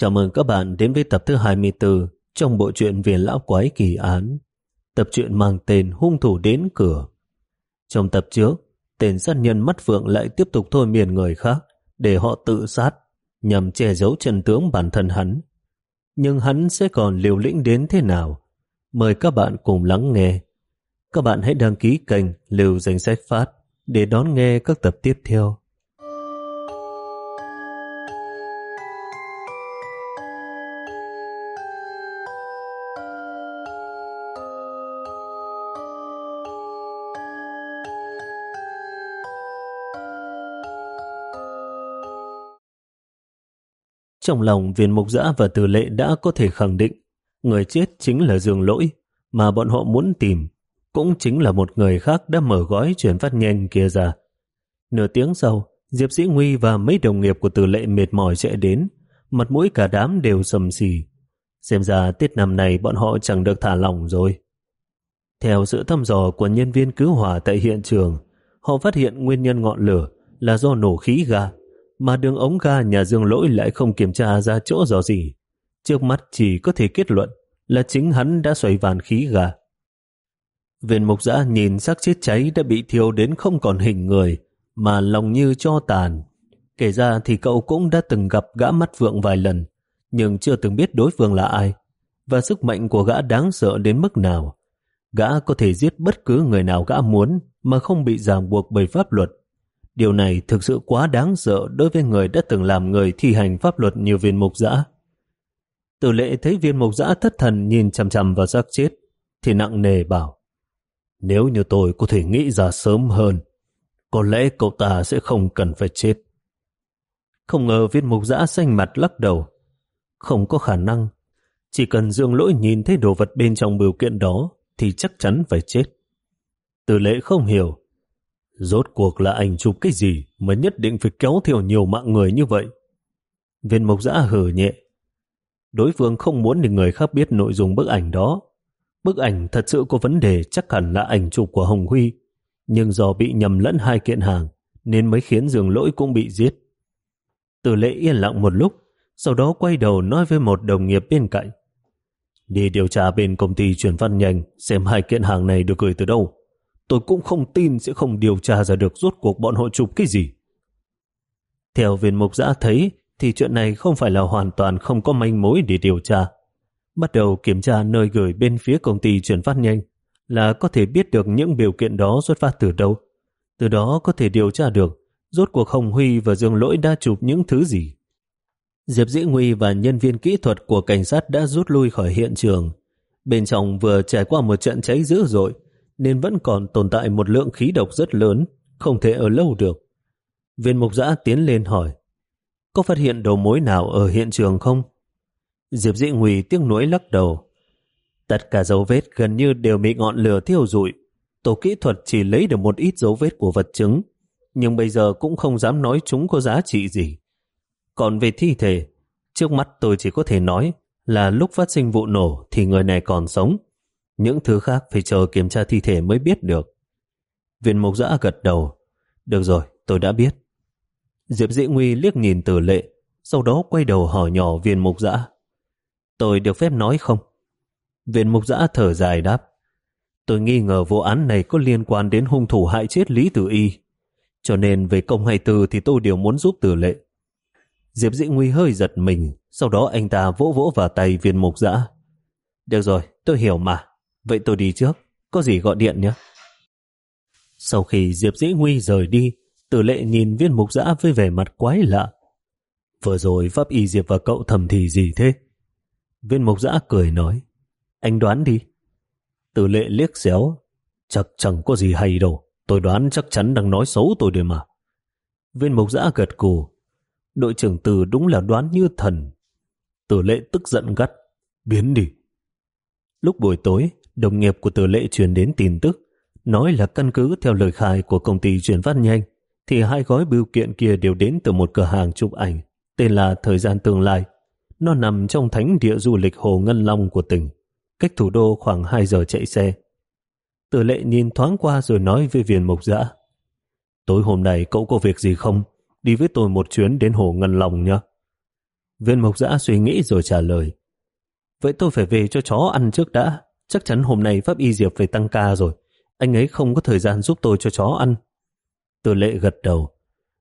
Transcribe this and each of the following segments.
Chào mừng các bạn đến với tập thứ 24 trong bộ truyện Viền Lão Quái Kỳ Án. Tập truyện mang tên Hung Thủ Đến Cửa. Trong tập trước, tên sát nhân mắt phượng lại tiếp tục thôi miền người khác để họ tự sát nhằm che giấu trần tướng bản thân hắn. Nhưng hắn sẽ còn liều lĩnh đến thế nào? Mời các bạn cùng lắng nghe. Các bạn hãy đăng ký kênh Lưu Danh Sách Phát để đón nghe các tập tiếp theo. Trong lòng viên mục giã và tử lệ đã có thể khẳng định người chết chính là Dương Lỗi mà bọn họ muốn tìm cũng chính là một người khác đã mở gói chuyển phát nhanh kia ra. Nửa tiếng sau, Diệp Sĩ Nguy và mấy đồng nghiệp của tử lệ mệt mỏi chạy đến, mặt mũi cả đám đều sầm xì. Xem ra Tết năm này bọn họ chẳng được thả lỏng rồi. Theo sự thăm dò của nhân viên cứu hỏa tại hiện trường, họ phát hiện nguyên nhân ngọn lửa là do nổ khí ga mà đường ống ga nhà Dương Lỗi lại không kiểm tra ra chỗ dò gì. Trước mắt chỉ có thể kết luận là chính hắn đã xoay vàn khí ga. Viên mục giã nhìn xác chết cháy đã bị thiêu đến không còn hình người, mà lòng như cho tàn. Kể ra thì cậu cũng đã từng gặp gã mắt vượng vài lần, nhưng chưa từng biết đối phương là ai, và sức mạnh của gã đáng sợ đến mức nào. Gã có thể giết bất cứ người nào gã muốn mà không bị ràng buộc bởi pháp luật. Điều này thực sự quá đáng sợ đối với người đã từng làm người thi hành pháp luật như viên mục giã. Tử lệ thấy viên mục giã thất thần nhìn chằm chằm vào xác chết, thì nặng nề bảo, nếu như tôi có thể nghĩ ra sớm hơn, có lẽ cậu ta sẽ không cần phải chết. Không ngờ viên mục giã xanh mặt lắc đầu. Không có khả năng. Chỉ cần dương lỗi nhìn thấy đồ vật bên trong biểu kiện đó thì chắc chắn phải chết. Tử lệ không hiểu Rốt cuộc là ảnh chụp cái gì mà nhất định phải kéo theo nhiều mạng người như vậy? Viên mộc giã hờ nhẹ. Đối phương không muốn để người khác biết nội dung bức ảnh đó. Bức ảnh thật sự có vấn đề chắc hẳn là ảnh chụp của Hồng Huy, nhưng do bị nhầm lẫn hai kiện hàng nên mới khiến dường lỗi cũng bị giết. Từ lệ yên lặng một lúc, sau đó quay đầu nói với một đồng nghiệp bên cạnh. Đi điều tra bên công ty chuyển phát nhanh xem hai kiện hàng này được gửi từ đâu tôi cũng không tin sẽ không điều tra ra được rốt cuộc bọn họ chụp cái gì. Theo viên mục giã thấy, thì chuyện này không phải là hoàn toàn không có manh mối để điều tra. Bắt đầu kiểm tra nơi gửi bên phía công ty chuyển phát nhanh là có thể biết được những biểu kiện đó xuất phát từ đâu. Từ đó có thể điều tra được rốt cuộc Hồng Huy và Dương Lỗi đã chụp những thứ gì. Diệp Dĩ Nguy và nhân viên kỹ thuật của cảnh sát đã rút lui khỏi hiện trường. Bên trong vừa trải qua một trận cháy dữ dội, nên vẫn còn tồn tại một lượng khí độc rất lớn, không thể ở lâu được. Viên mục giã tiến lên hỏi, có phát hiện đầu mối nào ở hiện trường không? Diệp dị nguy tiếc nuối lắc đầu. Tất cả dấu vết gần như đều bị ngọn lửa thiêu rụi. Tổ kỹ thuật chỉ lấy được một ít dấu vết của vật chứng, nhưng bây giờ cũng không dám nói chúng có giá trị gì. Còn về thi thể, trước mắt tôi chỉ có thể nói là lúc phát sinh vụ nổ thì người này còn sống, những thứ khác phải chờ kiểm tra thi thể mới biết được. Viên mục giã gật đầu. Được rồi, tôi đã biết. Diệp Dĩ Nguy liếc nhìn tử lệ, sau đó quay đầu hỏi nhỏ viên mục giã. Tôi được phép nói không? Viên mục giã thở dài đáp. Tôi nghi ngờ vụ án này có liên quan đến hung thủ hại chết Lý Tử Y. Cho nên về công hay tư thì tôi đều muốn giúp tử lệ. Diệp Dĩ Nguy hơi giật mình, sau đó anh ta vỗ vỗ vào tay viên mục giã. Được rồi, tôi hiểu mà. Vậy tôi đi trước, có gì gọi điện nhé. Sau khi Diệp Dĩ Nguy rời đi, tử lệ nhìn viên mục giã với vẻ mặt quái lạ. Vừa rồi Pháp Y Diệp và cậu thầm thì gì thế? Viên mục giã cười nói, anh đoán đi. Tử lệ liếc xéo, chắc chẳng có gì hay đâu, tôi đoán chắc chắn đang nói xấu tôi đấy mà. Viên mục giã gật cù, đội trưởng tử đúng là đoán như thần. Tử lệ tức giận gắt, biến đi. Lúc buổi tối, đồng nghiệp của tử lệ truyền đến tin tức, nói là căn cứ theo lời khai của công ty chuyển phát nhanh, thì hai gói bưu kiện kia đều đến từ một cửa hàng chụp ảnh, tên là Thời gian tương lai. Nó nằm trong thánh địa du lịch Hồ Ngân Long của tỉnh, cách thủ đô khoảng 2 giờ chạy xe. Tử lệ nhìn thoáng qua rồi nói với viên mục dã Tối hôm nay cậu có việc gì không? Đi với tôi một chuyến đến Hồ Ngân Long nhé. Viên mục Dã suy nghĩ rồi trả lời. Vậy tôi phải về cho chó ăn trước đã. Chắc chắn hôm nay Pháp Y Diệp phải tăng ca rồi. Anh ấy không có thời gian giúp tôi cho chó ăn. Từ lệ gật đầu.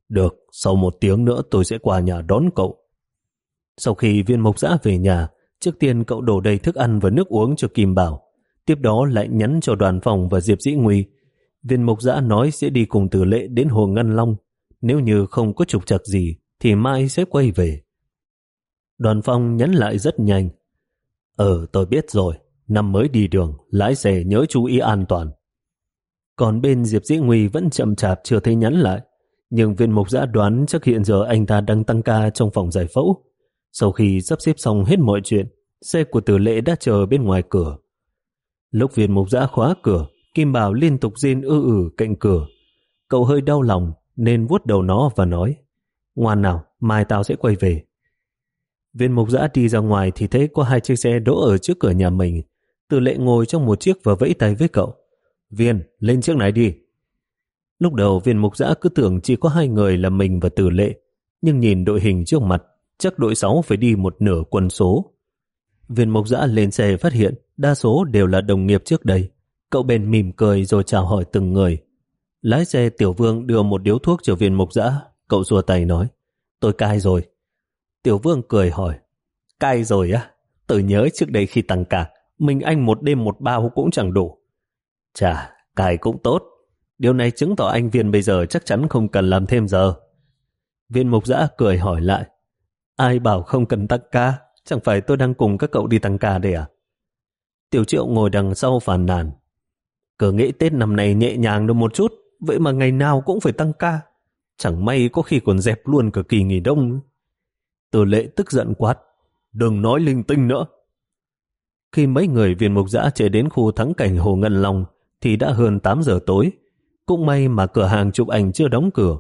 Được, sau một tiếng nữa tôi sẽ qua nhà đón cậu. Sau khi viên mộc giã về nhà, trước tiên cậu đổ đầy thức ăn và nước uống cho Kim Bảo. Tiếp đó lại nhắn cho đoàn phòng và Diệp Dĩ Nguy. Viên mộc giã nói sẽ đi cùng từ lệ đến Hồ Ngân Long. Nếu như không có trục trặc gì, thì mai sẽ quay về. Đoàn phong nhắn lại rất nhanh. Ờ, tôi biết rồi. Năm mới đi đường, lái xe nhớ chú ý an toàn. Còn bên Diệp Dĩ Nguy vẫn chậm chạp chưa thấy nhắn lại. Nhưng viên mục giã đoán chắc hiện giờ anh ta đang tăng ca trong phòng giải phẫu. Sau khi sắp xếp xong hết mọi chuyện, xe của tử lệ đã chờ bên ngoài cửa. Lúc viên mục giã khóa cửa, Kim Bảo liên tục rên ư ử cạnh cửa. Cậu hơi đau lòng nên vuốt đầu nó và nói Ngoan nào, mai tao sẽ quay về. Viên mục giã đi ra ngoài thì thấy có hai chiếc xe đỗ ở trước cửa nhà mình. Tử lệ ngồi trong một chiếc và vẫy tay với cậu. Viên, lên chiếc này đi. Lúc đầu viên mục giã cứ tưởng chỉ có hai người là mình và tử lệ, nhưng nhìn đội hình trước mặt, chắc đội 6 phải đi một nửa quân số. Viên mục giã lên xe phát hiện đa số đều là đồng nghiệp trước đây. Cậu bèn mỉm cười rồi chào hỏi từng người. Lái xe Tiểu Vương đưa một điếu thuốc cho viên mục giã. Cậu xua tay nói, tôi cai rồi. Tiểu Vương cười hỏi, cai rồi á? Tôi nhớ trước đây khi tăng cạc, mình anh một đêm một bao cũng chẳng đủ. Chà, cài cũng tốt. Điều này chứng tỏ anh Viên bây giờ chắc chắn không cần làm thêm giờ. Viên mục giã cười hỏi lại. Ai bảo không cần tăng ca? Chẳng phải tôi đang cùng các cậu đi tăng ca đây à? Tiểu triệu ngồi đằng sau phàn nàn. Cờ nghĩ Tết năm nay nhẹ nhàng được một chút, vậy mà ngày nào cũng phải tăng ca. Chẳng may có khi còn dẹp luôn cả kỳ nghỉ đông. Từ lệ tức giận quát. Đừng nói linh tinh nữa. Khi mấy người viên mục giã chạy đến khu thắng cảnh Hồ Ngân Long thì đã hơn 8 giờ tối. Cũng may mà cửa hàng chụp ảnh chưa đóng cửa,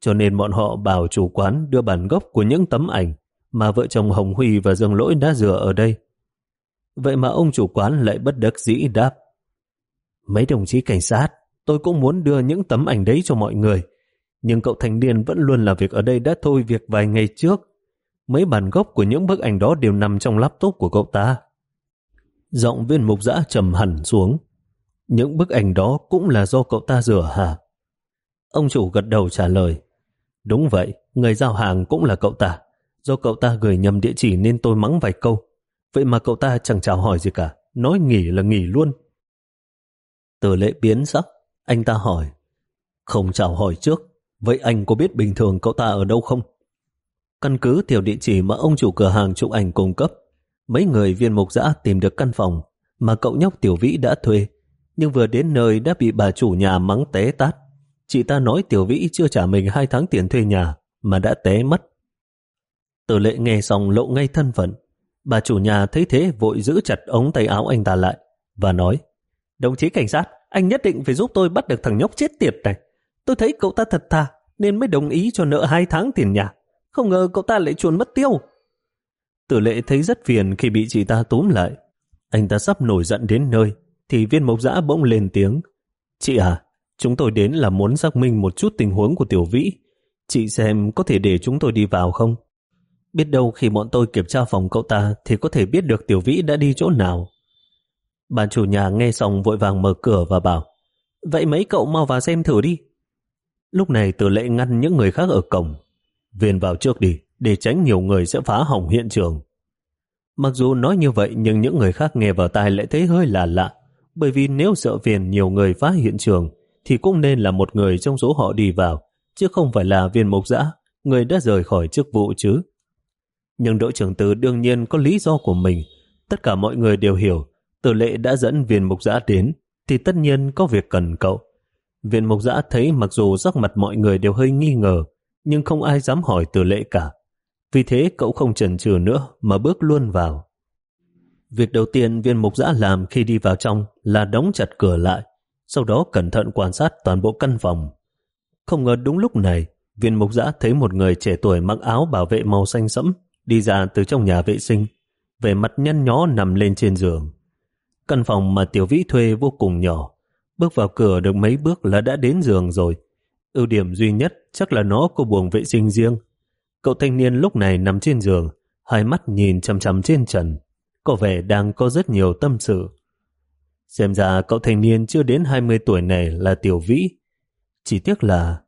cho nên bọn họ bảo chủ quán đưa bản gốc của những tấm ảnh mà vợ chồng Hồng Huy và Dương Lỗi đã rửa ở đây. Vậy mà ông chủ quán lại bất đắc dĩ đáp. Mấy đồng chí cảnh sát, tôi cũng muốn đưa những tấm ảnh đấy cho mọi người. Nhưng cậu thành niên vẫn luôn làm việc ở đây đã thôi việc vài ngày trước. Mấy bản gốc của những bức ảnh đó đều nằm trong laptop của cậu ta. Giọng viên mục giã trầm hẳn xuống. Những bức ảnh đó cũng là do cậu ta rửa hả? Ông chủ gật đầu trả lời. Đúng vậy, người giao hàng cũng là cậu ta. Do cậu ta gửi nhầm địa chỉ nên tôi mắng vài câu. Vậy mà cậu ta chẳng chào hỏi gì cả. Nói nghỉ là nghỉ luôn. Từ lễ biến sắc, anh ta hỏi. Không chào hỏi trước. Vậy anh có biết bình thường cậu ta ở đâu không? Căn cứ theo địa chỉ mà ông chủ cửa hàng chụp ảnh cung cấp, mấy người viên mục giã tìm được căn phòng mà cậu nhóc Tiểu Vĩ đã thuê nhưng vừa đến nơi đã bị bà chủ nhà mắng té tát. Chị ta nói Tiểu Vĩ chưa trả mình hai tháng tiền thuê nhà mà đã té mất. Tử lệ nghe xong lộ ngay thân phận. Bà chủ nhà thấy thế vội giữ chặt ống tay áo anh ta lại và nói Đồng chí cảnh sát, anh nhất định phải giúp tôi bắt được thằng nhóc chết tiệt này. Tôi thấy cậu ta thật thà nên mới đồng ý cho nợ hai tháng tiền nhà. Không ngờ cậu ta lại chuồn mất tiêu. Tử lệ thấy rất phiền khi bị chị ta túm lại. Anh ta sắp nổi giận đến nơi thì viên mộc giã bỗng lên tiếng. Chị à, chúng tôi đến là muốn xác minh một chút tình huống của Tiểu Vĩ. Chị xem có thể để chúng tôi đi vào không? Biết đâu khi bọn tôi kiểm tra phòng cậu ta thì có thể biết được Tiểu Vĩ đã đi chỗ nào. Bà chủ nhà nghe xong vội vàng mở cửa và bảo Vậy mấy cậu mau vào xem thử đi. Lúc này tử lệ ngăn những người khác ở cổng. Viên vào trước đi, để tránh nhiều người sẽ phá hỏng hiện trường. Mặc dù nói như vậy nhưng những người khác nghe vào tai lại thấy hơi là lạ bởi vì nếu sợ phiền nhiều người phá hiện trường thì cũng nên là một người trong số họ đi vào, chứ không phải là viên mục giã, người đã rời khỏi chức vụ chứ. Nhưng đội trưởng tử đương nhiên có lý do của mình. Tất cả mọi người đều hiểu, tử lệ đã dẫn viên mục giã đến, thì tất nhiên có việc cần cậu. Viên mục giã thấy mặc dù sắc mặt mọi người đều hơi nghi ngờ, nhưng không ai dám hỏi tử lệ cả. Vì thế cậu không chần chừ nữa mà bước luôn vào. Việc đầu tiên viên mục giã làm khi đi vào trong là đóng chặt cửa lại, sau đó cẩn thận quan sát toàn bộ căn phòng. Không ngờ đúng lúc này, viên mục giã thấy một người trẻ tuổi mặc áo bảo vệ màu xanh sẫm đi ra từ trong nhà vệ sinh, về mặt nhăn nhó nằm lên trên giường. Căn phòng mà Tiểu Vĩ thuê vô cùng nhỏ, bước vào cửa được mấy bước là đã đến giường rồi. Ưu điểm duy nhất chắc là nó có buồng vệ sinh riêng. Cậu thanh niên lúc này nằm trên giường, hai mắt nhìn chằm chằm trên trần, có vẻ đang có rất nhiều tâm sự. Xem ra cậu thanh niên chưa đến 20 tuổi này là Tiểu Vĩ. Chỉ tiếc là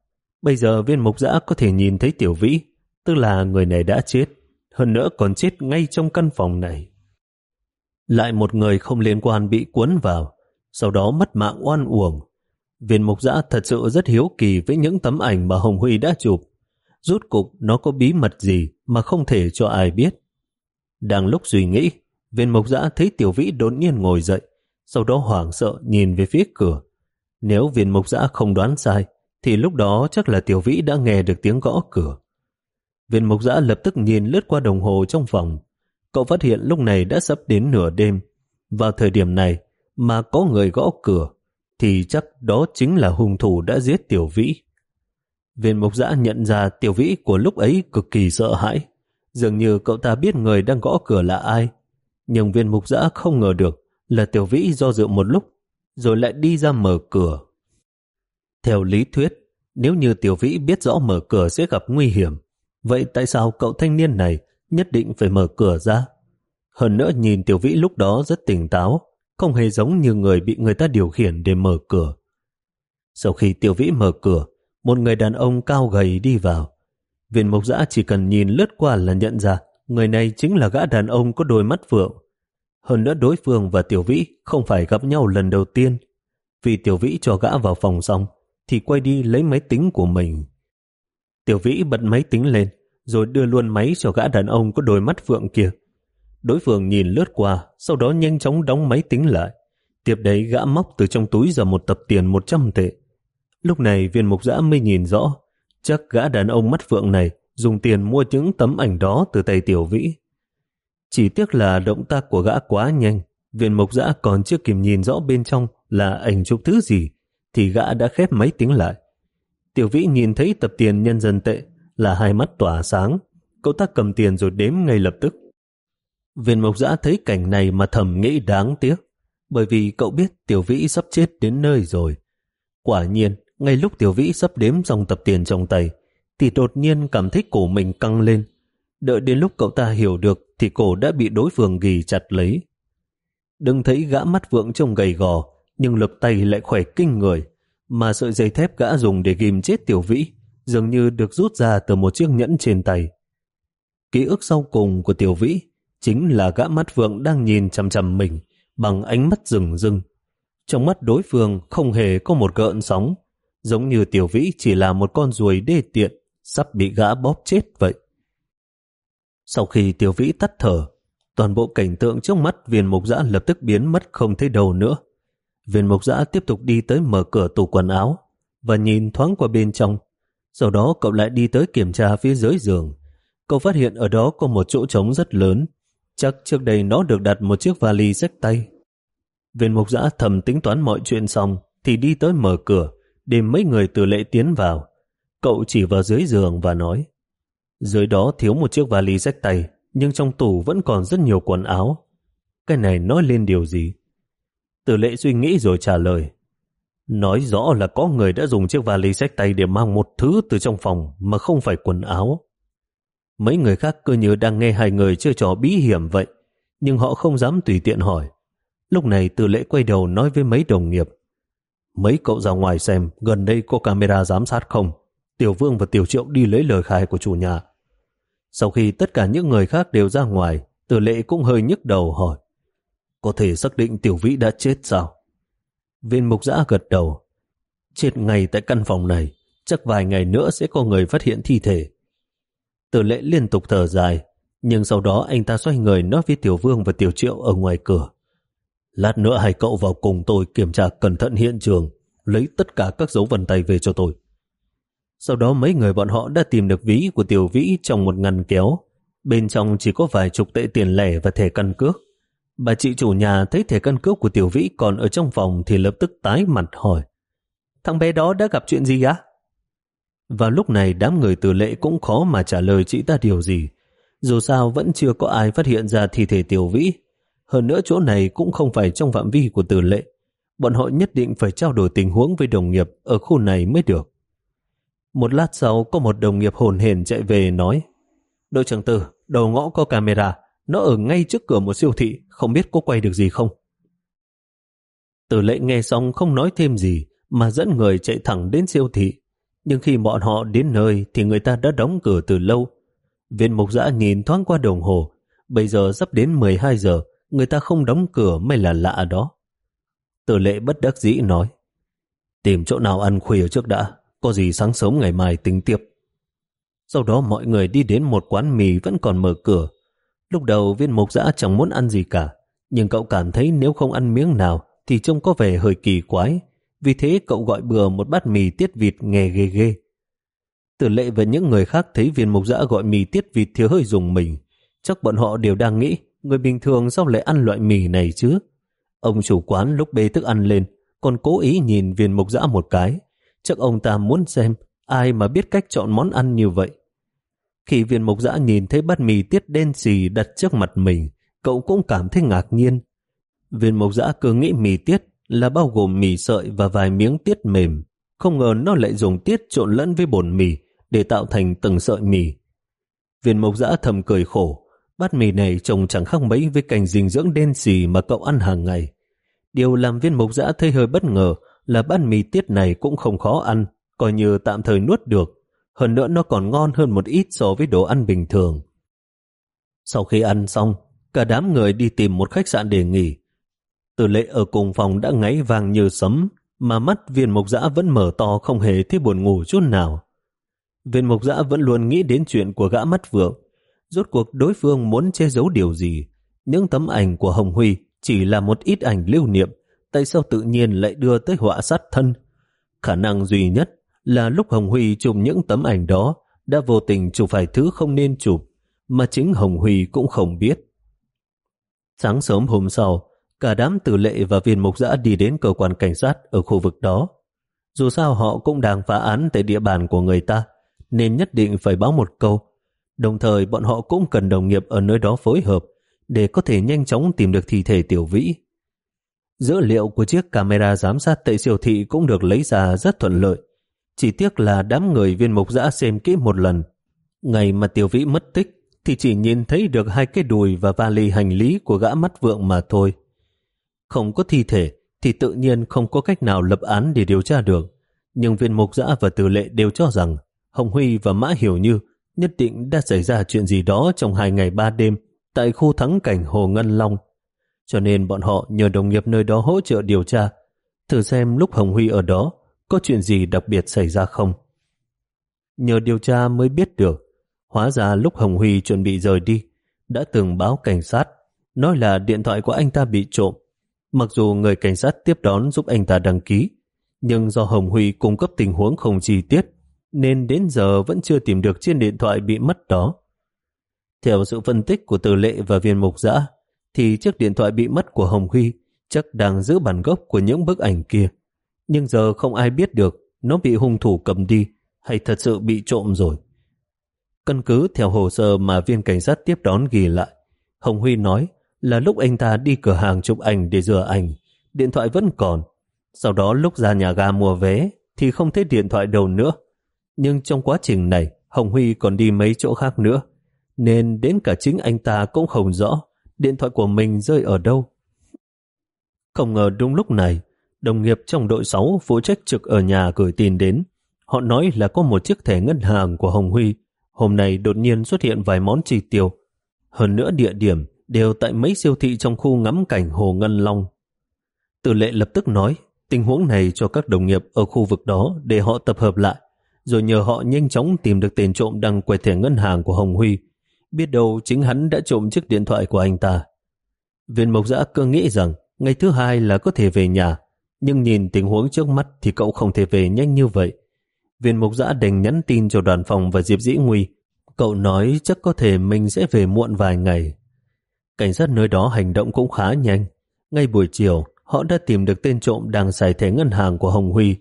bây giờ viên mục giã có thể nhìn thấy Tiểu Vĩ, tức là người này đã chết, hơn nữa còn chết ngay trong căn phòng này. Lại một người không liên quan bị cuốn vào, sau đó mất mạng oan uổng. Viên mục giã thật sự rất hiếu kỳ với những tấm ảnh mà Hồng Huy đã chụp. Rút cục nó có bí mật gì mà không thể cho ai biết. Đang lúc suy nghĩ, viên Mộc giã thấy tiểu vĩ đột nhiên ngồi dậy, sau đó hoảng sợ nhìn về phía cửa. Nếu viên Mộc giã không đoán sai, thì lúc đó chắc là tiểu vĩ đã nghe được tiếng gõ cửa. Viên Mộc giã lập tức nhìn lướt qua đồng hồ trong phòng. Cậu phát hiện lúc này đã sắp đến nửa đêm. Vào thời điểm này mà có người gõ cửa, thì chắc đó chính là hung thủ đã giết tiểu vĩ. Viên mục giã nhận ra tiểu vĩ của lúc ấy cực kỳ sợ hãi. Dường như cậu ta biết người đang gõ cửa là ai. Nhưng viên mục giã không ngờ được là tiểu vĩ do dự một lúc, rồi lại đi ra mở cửa. Theo lý thuyết, nếu như tiểu vĩ biết rõ mở cửa sẽ gặp nguy hiểm, vậy tại sao cậu thanh niên này nhất định phải mở cửa ra? Hơn nữa nhìn tiểu vĩ lúc đó rất tỉnh táo, không hề giống như người bị người ta điều khiển để mở cửa. Sau khi tiểu vĩ mở cửa, một người đàn ông cao gầy đi vào. Viên mộc giã chỉ cần nhìn lướt qua là nhận ra người này chính là gã đàn ông có đôi mắt vượng. Hơn nữa đối phương và tiểu vĩ không phải gặp nhau lần đầu tiên. Vì tiểu vĩ cho gã vào phòng xong, thì quay đi lấy máy tính của mình. Tiểu vĩ bật máy tính lên, rồi đưa luôn máy cho gã đàn ông có đôi mắt vượng kia. Đối phương nhìn lướt qua, sau đó nhanh chóng đóng máy tính lại. Tiếp đấy gã móc từ trong túi ra một tập tiền 100 tệ. Lúc này viên mục giã mới nhìn rõ, chắc gã đàn ông mắt phượng này dùng tiền mua những tấm ảnh đó từ tay tiểu vĩ. Chỉ tiếc là động tác của gã quá nhanh, viên mục giã còn chưa kịp nhìn rõ bên trong là ảnh chụp thứ gì, thì gã đã khép máy tính lại. Tiểu vĩ nhìn thấy tập tiền nhân dân tệ là hai mắt tỏa sáng, cậu ta cầm tiền rồi đếm ngay lập tức. Viên mộc giã thấy cảnh này mà thầm nghĩ đáng tiếc, bởi vì cậu biết Tiểu Vĩ sắp chết đến nơi rồi. Quả nhiên, ngay lúc Tiểu Vĩ sắp đếm dòng tập tiền trong tay, thì đột nhiên cảm thấy cổ mình căng lên. Đợi đến lúc cậu ta hiểu được thì cổ đã bị đối phương ghi chặt lấy. Đừng thấy gã mắt vượng trông gầy gò, nhưng lực tay lại khỏe kinh người, mà sợi dây thép gã dùng để ghim chết Tiểu Vĩ dường như được rút ra từ một chiếc nhẫn trên tay. Ký ức sau cùng của Tiểu Vĩ chính là gã mắt vượng đang nhìn chằm chằm mình bằng ánh mắt rừng rưng. Trong mắt đối phương không hề có một gợn sóng, giống như tiểu vĩ chỉ là một con ruồi đê tiện, sắp bị gã bóp chết vậy. Sau khi tiểu vĩ tắt thở, toàn bộ cảnh tượng trước mắt viên mục giã lập tức biến mất không thấy đầu nữa. Viên mục giã tiếp tục đi tới mở cửa tủ quần áo và nhìn thoáng qua bên trong. Sau đó cậu lại đi tới kiểm tra phía dưới giường. Cậu phát hiện ở đó có một chỗ trống rất lớn, Chắc trước đây nó được đặt một chiếc vali sách tay. Viên mục giã thầm tính toán mọi chuyện xong thì đi tới mở cửa để mấy người từ lễ tiến vào. Cậu chỉ vào dưới giường và nói dưới đó thiếu một chiếc vali rách tay nhưng trong tủ vẫn còn rất nhiều quần áo. Cái này nói lên điều gì? Từ lệ suy nghĩ rồi trả lời Nói rõ là có người đã dùng chiếc vali rách tay để mang một thứ từ trong phòng mà không phải quần áo. Mấy người khác cơ như đang nghe hai người chơi trò bí hiểm vậy, nhưng họ không dám tùy tiện hỏi. Lúc này từ lễ quay đầu nói với mấy đồng nghiệp. Mấy cậu ra ngoài xem gần đây có camera giám sát không? Tiểu Vương và Tiểu Triệu đi lấy lời khai của chủ nhà. Sau khi tất cả những người khác đều ra ngoài, từ lệ cũng hơi nhức đầu hỏi. Có thể xác định Tiểu Vĩ đã chết sao? Viên mục giã gật đầu. Chết ngay tại căn phòng này, chắc vài ngày nữa sẽ có người phát hiện thi thể. Tử lệ liên tục thở dài, nhưng sau đó anh ta xoay người nói với Tiểu Vương và Tiểu Triệu ở ngoài cửa. Lát nữa hai cậu vào cùng tôi kiểm tra cẩn thận hiện trường, lấy tất cả các dấu vân tay về cho tôi. Sau đó mấy người bọn họ đã tìm được ví của Tiểu Vĩ trong một ngăn kéo. Bên trong chỉ có vài chục tệ tiền lẻ và thẻ căn cước. Bà chị chủ nhà thấy thẻ căn cước của Tiểu Vĩ còn ở trong phòng thì lập tức tái mặt hỏi. Thằng bé đó đã gặp chuyện gì á? Vào lúc này đám người từ lệ cũng khó mà trả lời chị ta điều gì. Dù sao vẫn chưa có ai phát hiện ra thi thể tiểu vĩ. Hơn nữa chỗ này cũng không phải trong phạm vi của từ lệ. Bọn họ nhất định phải trao đổi tình huống với đồng nghiệp ở khu này mới được. Một lát sau có một đồng nghiệp hồn hển chạy về nói Đội trưởng tử, đầu ngõ có camera, nó ở ngay trước cửa một siêu thị, không biết có quay được gì không. Tử lệ nghe xong không nói thêm gì, mà dẫn người chạy thẳng đến siêu thị. Nhưng khi bọn họ đến nơi thì người ta đã đóng cửa từ lâu. Viên mục giã nhìn thoáng qua đồng hồ, bây giờ sắp đến 12 giờ, người ta không đóng cửa mới là lạ đó. Tử lệ bất đắc dĩ nói, tìm chỗ nào ăn khuya trước đã, có gì sáng sớm ngày mai tính tiếp. Sau đó mọi người đi đến một quán mì vẫn còn mở cửa. Lúc đầu viên mục giã chẳng muốn ăn gì cả, nhưng cậu cảm thấy nếu không ăn miếng nào thì trông có vẻ hơi kỳ quái. Vì thế cậu gọi bừa một bát mì tiết vịt nghe ghê ghê. Tử lệ và những người khác thấy viên mục giã gọi mì tiết vịt thì hơi dùng mình. Chắc bọn họ đều đang nghĩ người bình thường sao lại ăn loại mì này chứ? Ông chủ quán lúc bê thức ăn lên còn cố ý nhìn viên mục dã một cái. Chắc ông ta muốn xem ai mà biết cách chọn món ăn như vậy. Khi viên mục dã nhìn thấy bát mì tiết đen xì đặt trước mặt mình, cậu cũng cảm thấy ngạc nhiên. Viên mục dã cứ nghĩ mì tiết là bao gồm mì sợi và vài miếng tiết mềm. Không ngờ nó lại dùng tiết trộn lẫn với bột mì để tạo thành từng sợi mì. Viên mục dã thầm cười khổ, bát mì này trông chẳng khác mấy với cành dinh dưỡng đen xì mà cậu ăn hàng ngày. Điều làm viên mục giã thấy hơi bất ngờ là bát mì tiết này cũng không khó ăn, coi như tạm thời nuốt được. Hơn nữa nó còn ngon hơn một ít so với đồ ăn bình thường. Sau khi ăn xong, cả đám người đi tìm một khách sạn để nghỉ. Từ lệ ở cùng phòng đã ngáy vàng như sấm, mà mắt viên mục giã vẫn mở to không hề thấy buồn ngủ chút nào. Viên mục giã vẫn luôn nghĩ đến chuyện của gã mắt vượng. Rốt cuộc đối phương muốn che giấu điều gì? Những tấm ảnh của Hồng Huy chỉ là một ít ảnh lưu niệm, tại sao tự nhiên lại đưa tới họa sát thân? Khả năng duy nhất là lúc Hồng Huy chụp những tấm ảnh đó đã vô tình chụp phải thứ không nên chụp, mà chính Hồng Huy cũng không biết. Sáng sớm hôm sau, cả đám tử lệ và viên mục giã đi đến cơ quan cảnh sát ở khu vực đó. Dù sao họ cũng đang phá án tại địa bàn của người ta, nên nhất định phải báo một câu. Đồng thời, bọn họ cũng cần đồng nghiệp ở nơi đó phối hợp để có thể nhanh chóng tìm được thi thể tiểu vĩ. Dữ liệu của chiếc camera giám sát tại siêu thị cũng được lấy ra rất thuận lợi. Chỉ tiếc là đám người viên mục giã xem kỹ một lần. Ngày mà tiểu vĩ mất tích, thì chỉ nhìn thấy được hai cái đùi và vali hành lý của gã mắt vượng mà thôi. Không có thi thể, thì tự nhiên không có cách nào lập án để điều tra được. Nhưng viên mục giã và tử lệ đều cho rằng, Hồng Huy và Mã Hiểu Như nhất định đã xảy ra chuyện gì đó trong hai ngày ba đêm tại khu thắng cảnh Hồ Ngân Long. Cho nên bọn họ nhờ đồng nghiệp nơi đó hỗ trợ điều tra, thử xem lúc Hồng Huy ở đó có chuyện gì đặc biệt xảy ra không. Nhờ điều tra mới biết được, hóa ra lúc Hồng Huy chuẩn bị rời đi, đã từng báo cảnh sát, nói là điện thoại của anh ta bị trộm. Mặc dù người cảnh sát tiếp đón giúp anh ta đăng ký, nhưng do Hồng Huy cung cấp tình huống không chi tiết, nên đến giờ vẫn chưa tìm được chiếc điện thoại bị mất đó. Theo sự phân tích của Từ lệ và viên mục giã, thì chiếc điện thoại bị mất của Hồng Huy chắc đang giữ bản gốc của những bức ảnh kia. Nhưng giờ không ai biết được nó bị hung thủ cầm đi hay thật sự bị trộm rồi. Căn cứ theo hồ sơ mà viên cảnh sát tiếp đón ghi lại, Hồng Huy nói là lúc anh ta đi cửa hàng chụp ảnh để rửa ảnh, điện thoại vẫn còn. Sau đó lúc ra nhà ga mua vé thì không thấy điện thoại đâu nữa. Nhưng trong quá trình này, Hồng Huy còn đi mấy chỗ khác nữa, nên đến cả chính anh ta cũng không rõ điện thoại của mình rơi ở đâu. Không ngờ đúng lúc này, đồng nghiệp trong đội 6 phụ trách trực ở nhà gửi tin đến. Họ nói là có một chiếc thẻ ngân hàng của Hồng Huy hôm nay đột nhiên xuất hiện vài món chi tiêu. Hơn nữa địa điểm đều tại mấy siêu thị trong khu ngắm cảnh Hồ Ngân Long. Tử lệ lập tức nói tình huống này cho các đồng nghiệp ở khu vực đó để họ tập hợp lại, rồi nhờ họ nhanh chóng tìm được tên trộm đang quẹt thẻ ngân hàng của Hồng Huy biết đâu chính hắn đã trộm chiếc điện thoại của anh ta. Viên mộc giã cơ nghĩ rằng ngày thứ hai là có thể về nhà, nhưng nhìn tình huống trước mắt thì cậu không thể về nhanh như vậy. Viên Mộc giã đành nhắn tin cho đoàn phòng và Diệp Dĩ Nguy. Cậu nói chắc có thể mình sẽ về muộn vài ngày. Cảnh sát nơi đó hành động cũng khá nhanh. Ngay buổi chiều, họ đã tìm được tên trộm đang xài thẻ ngân hàng của Hồng Huy.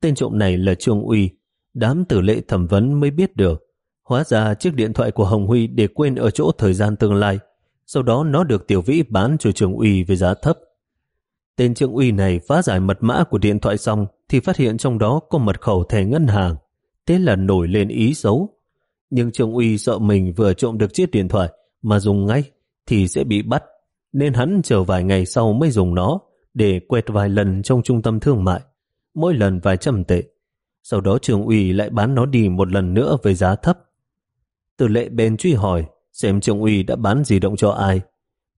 Tên trộm này là Trương Uy. Đám tử lệ thẩm vấn mới biết được. Hóa ra chiếc điện thoại của Hồng Huy để quên ở chỗ thời gian tương lai. Sau đó nó được Tiểu Vĩ bán cho Trường Uy với giá thấp. Tên Trương Uy này phá giải mật mã của điện thoại xong thì phát hiện trong đó có mật khẩu thẻ ngân hàng. Thế là nổi lên ý xấu. Nhưng Trương Uy sợ mình vừa trộm được chiếc điện thoại mà dùng ngay thì sẽ bị bắt, nên hắn chờ vài ngày sau mới dùng nó để quẹt vài lần trong trung tâm thương mại, mỗi lần vài trăm tệ. Sau đó trường ủy lại bán nó đi một lần nữa với giá thấp. Từ lệ bên truy hỏi xem trường ủy đã bán di động cho ai.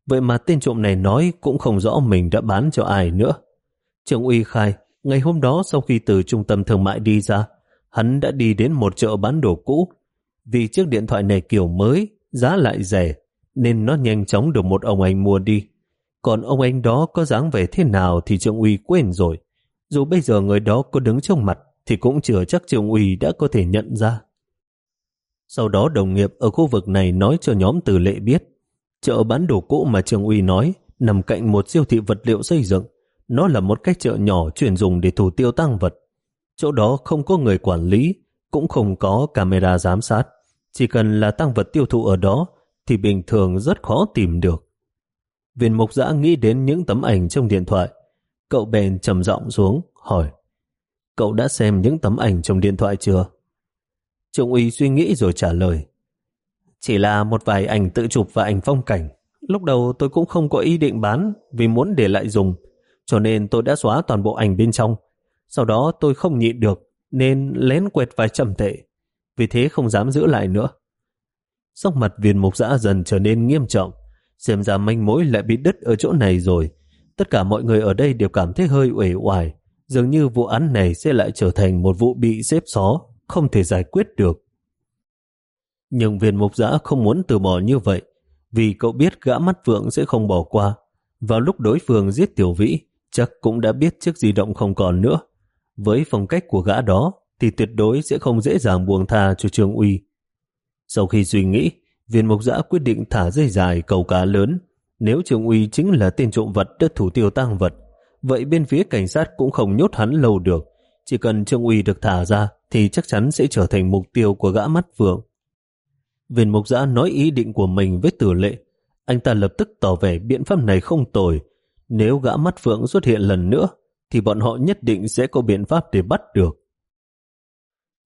Vậy mà tên trộm này nói cũng không rõ mình đã bán cho ai nữa. Trường ủy khai, ngày hôm đó sau khi từ trung tâm thương mại đi ra, hắn đã đi đến một chợ bán đồ cũ. Vì chiếc điện thoại này kiểu mới, giá lại rẻ, nên nó nhanh chóng được một ông anh mua đi. Còn ông anh đó có dáng vẻ thế nào thì Trương Uy quên rồi. Dù bây giờ người đó có đứng trong mặt thì cũng chưa chắc trường ủy đã có thể nhận ra. Sau đó đồng nghiệp ở khu vực này nói cho nhóm tử lệ biết chợ bán đồ cũ mà trường ủy nói nằm cạnh một siêu thị vật liệu xây dựng. Nó là một cái chợ nhỏ chuyển dùng để thủ tiêu tăng vật. Chỗ đó không có người quản lý, cũng không có camera giám sát. Chỉ cần là tăng vật tiêu thụ ở đó thì bình thường rất khó tìm được. Viên mục giã nghĩ đến những tấm ảnh trong điện thoại. Cậu bèn trầm giọng xuống, hỏi Cậu đã xem những tấm ảnh trong điện thoại chưa? Trung úy suy nghĩ rồi trả lời Chỉ là một vài ảnh tự chụp và ảnh phong cảnh. Lúc đầu tôi cũng không có ý định bán vì muốn để lại dùng, cho nên tôi đã xóa toàn bộ ảnh bên trong. Sau đó tôi không nhịn được nên lén quẹt vài trăm tệ. Vì thế không dám giữ lại nữa. Sắc mặt viên mục giã dần trở nên nghiêm trọng. Xem ra manh mối lại bị đứt ở chỗ này rồi. Tất cả mọi người ở đây đều cảm thấy hơi uể oải. Dường như vụ án này sẽ lại trở thành một vụ bị xếp xó, không thể giải quyết được. Nhưng viên mục giã không muốn từ bỏ như vậy, vì cậu biết gã mắt vượng sẽ không bỏ qua. Vào lúc đối phương giết tiểu vĩ, chắc cũng đã biết chiếc di động không còn nữa. Với phong cách của gã đó, thì tuyệt đối sẽ không dễ dàng buông tha cho Trương Uy. Sau khi suy nghĩ, viên mục giã quyết định thả dây dài cầu cá lớn. Nếu Trương Uy chính là tên trộm vật đất thủ tiêu tăng vật, vậy bên phía cảnh sát cũng không nhốt hắn lâu được. Chỉ cần Trương Uy được thả ra thì chắc chắn sẽ trở thành mục tiêu của gã mắt vượng. Viên mục giã nói ý định của mình với tử lệ. Anh ta lập tức tỏ vẻ biện pháp này không tồi. Nếu gã mắt vượng xuất hiện lần nữa, thì bọn họ nhất định sẽ có biện pháp để bắt được.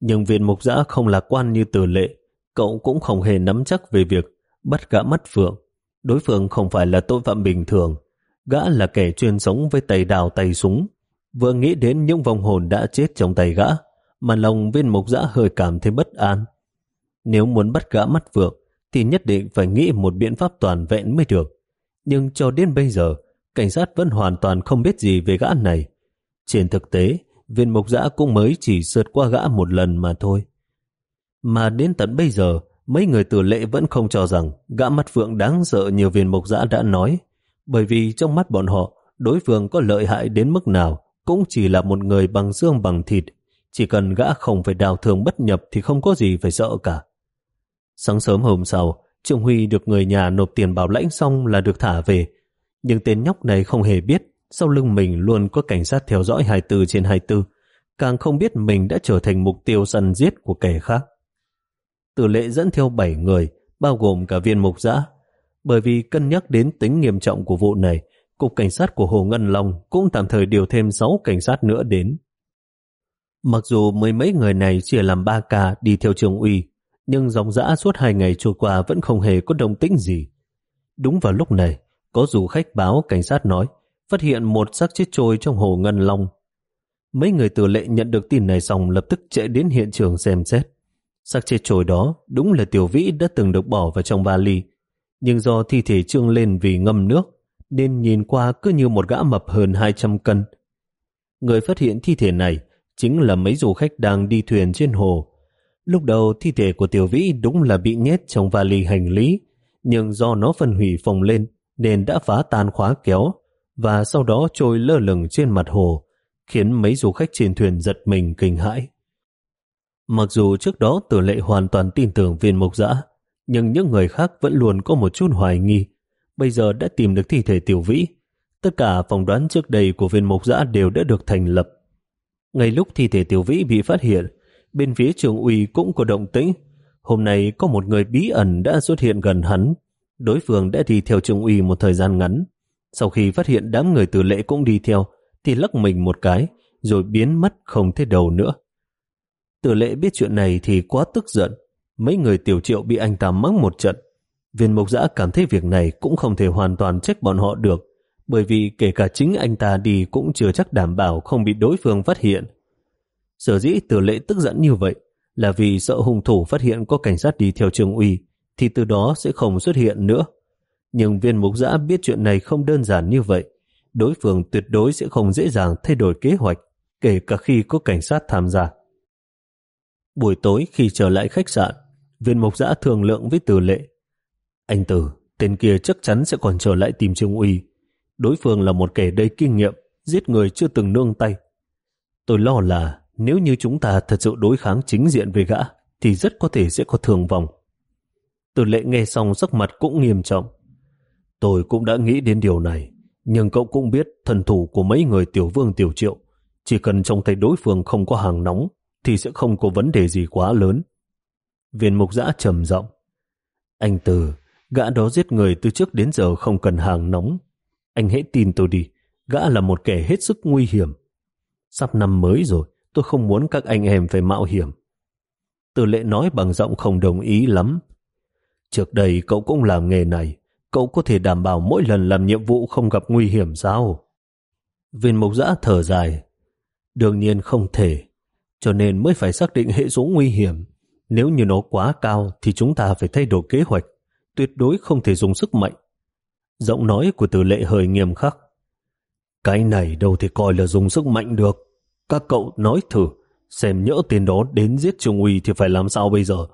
Nhưng viên mục giã không lạc quan như tử lệ. Cậu cũng không hề nắm chắc về việc bắt gã mắt vượng, Đối phương không phải là tội phạm bình thường. Gã là kẻ chuyên sống với tay đào tay súng. Vừa nghĩ đến những vong hồn đã chết trong tay gã, mà lòng viên mục giã hơi cảm thấy bất an. Nếu muốn bắt gã mắt vượng, thì nhất định phải nghĩ một biện pháp toàn vẹn mới được. Nhưng cho đến bây giờ, cảnh sát vẫn hoàn toàn không biết gì về gã này. Trên thực tế, viên mục giã cũng mới chỉ sượt qua gã một lần mà thôi. Mà đến tận bây giờ, mấy người tử lệ vẫn không cho rằng gã mắt vượng đáng sợ như viên mục giã đã nói, bởi vì trong mắt bọn họ, đối phương có lợi hại đến mức nào cũng chỉ là một người bằng xương bằng thịt, chỉ cần gã không phải đào thường bất nhập thì không có gì phải sợ cả. Sáng sớm hôm sau, Trương Huy được người nhà nộp tiền bảo lãnh xong là được thả về. Nhưng tên nhóc này không hề biết sau lưng mình luôn có cảnh sát theo dõi 24 trên 24, càng không biết mình đã trở thành mục tiêu săn giết của kẻ khác. Tử lệ dẫn theo 7 người, bao gồm cả viên mục giã. Bởi vì cân nhắc đến tính nghiêm trọng của vụ này, Cục Cảnh sát của Hồ Ngân Long cũng tạm thời điều thêm 6 cảnh sát nữa đến. Mặc dù mấy mấy người này chỉ làm 3 ca đi theo trường uy, nhưng dòng dã suốt hai ngày trôi qua vẫn không hề có động tĩnh gì. Đúng vào lúc này, có du khách báo cảnh sát nói phát hiện một xác chết trôi trong hồ Ngân Long. Mấy người tử lệ nhận được tin này xong lập tức chạy đến hiện trường xem xét. Xác chết trôi đó đúng là tiểu vĩ đã từng được bỏ vào trong vali, nhưng do thi thể trương lên vì ngâm nước, nên nhìn qua cứ như một gã mập hơn 200 cân. Người phát hiện thi thể này chính là mấy du khách đang đi thuyền trên hồ. Lúc đầu thi thể của tiểu vĩ đúng là bị nhét trong vali hành lý, nhưng do nó phân hủy phồng lên nên đã phá tan khóa kéo và sau đó trôi lơ lửng trên mặt hồ, khiến mấy du khách trên thuyền giật mình kinh hãi. Mặc dù trước đó tử lệ hoàn toàn tin tưởng viên mục giã, nhưng những người khác vẫn luôn có một chút hoài nghi. Bây giờ đã tìm được thi thể tiểu vĩ. Tất cả phỏng đoán trước đây của viên mục giã đều đã được thành lập. Ngay lúc thi thể tiểu vĩ bị phát hiện, bên phía trường uy cũng có động tĩnh. Hôm nay có một người bí ẩn đã xuất hiện gần hắn. Đối phương đã đi theo trường uy một thời gian ngắn. Sau khi phát hiện đám người tử lệ cũng đi theo, thì lắc mình một cái, rồi biến mất không thấy đầu nữa. Tử lệ biết chuyện này thì quá tức giận. Mấy người tiểu triệu bị anh ta mắng một trận. Viên mục giã cảm thấy việc này cũng không thể hoàn toàn trách bọn họ được, bởi vì kể cả chính anh ta đi cũng chưa chắc đảm bảo không bị đối phương phát hiện. Sở dĩ Từ lệ tức giận như vậy là vì sợ hung thủ phát hiện có cảnh sát đi theo trường uy, thì từ đó sẽ không xuất hiện nữa. Nhưng viên mục giã biết chuyện này không đơn giản như vậy. Đối phương tuyệt đối sẽ không dễ dàng thay đổi kế hoạch, kể cả khi có cảnh sát tham gia. Buổi tối khi trở lại khách sạn, viên mục giã thường lượng với tử lệ. Anh Tử, tên kia chắc chắn sẽ còn trở lại tìm Trương Uy. Đối phương là một kẻ đầy kinh nghiệm, giết người chưa từng nương tay. Tôi lo là nếu như chúng ta thật sự đối kháng chính diện với gã, thì rất có thể sẽ có thường vong. Tử lệ nghe xong sắc mặt cũng nghiêm trọng. Tôi cũng đã nghĩ đến điều này, nhưng cậu cũng biết thần thủ của mấy người tiểu vương tiểu triệu, chỉ cần trong tay đối phương không có hàng nóng, thì sẽ không có vấn đề gì quá lớn. Viên mục giã trầm giọng Anh Từ, gã đó giết người từ trước đến giờ không cần hàng nóng. Anh hãy tin tôi đi, gã là một kẻ hết sức nguy hiểm. Sắp năm mới rồi, tôi không muốn các anh em phải mạo hiểm. Từ lệ nói bằng giọng không đồng ý lắm. Trước đây cậu cũng làm nghề này, cậu có thể đảm bảo mỗi lần làm nhiệm vụ không gặp nguy hiểm sao? Viên mục giã thở dài. Đương nhiên không thể, cho nên mới phải xác định hệ số nguy hiểm. Nếu như nó quá cao thì chúng ta phải thay đổi kế hoạch, tuyệt đối không thể dùng sức mạnh. Giọng nói của tử lệ hơi nghiêm khắc. Cái này đâu thể coi là dùng sức mạnh được. Các cậu nói thử, xem nhỡ tiền đó đến giết Trường Uy thì phải làm sao bây giờ?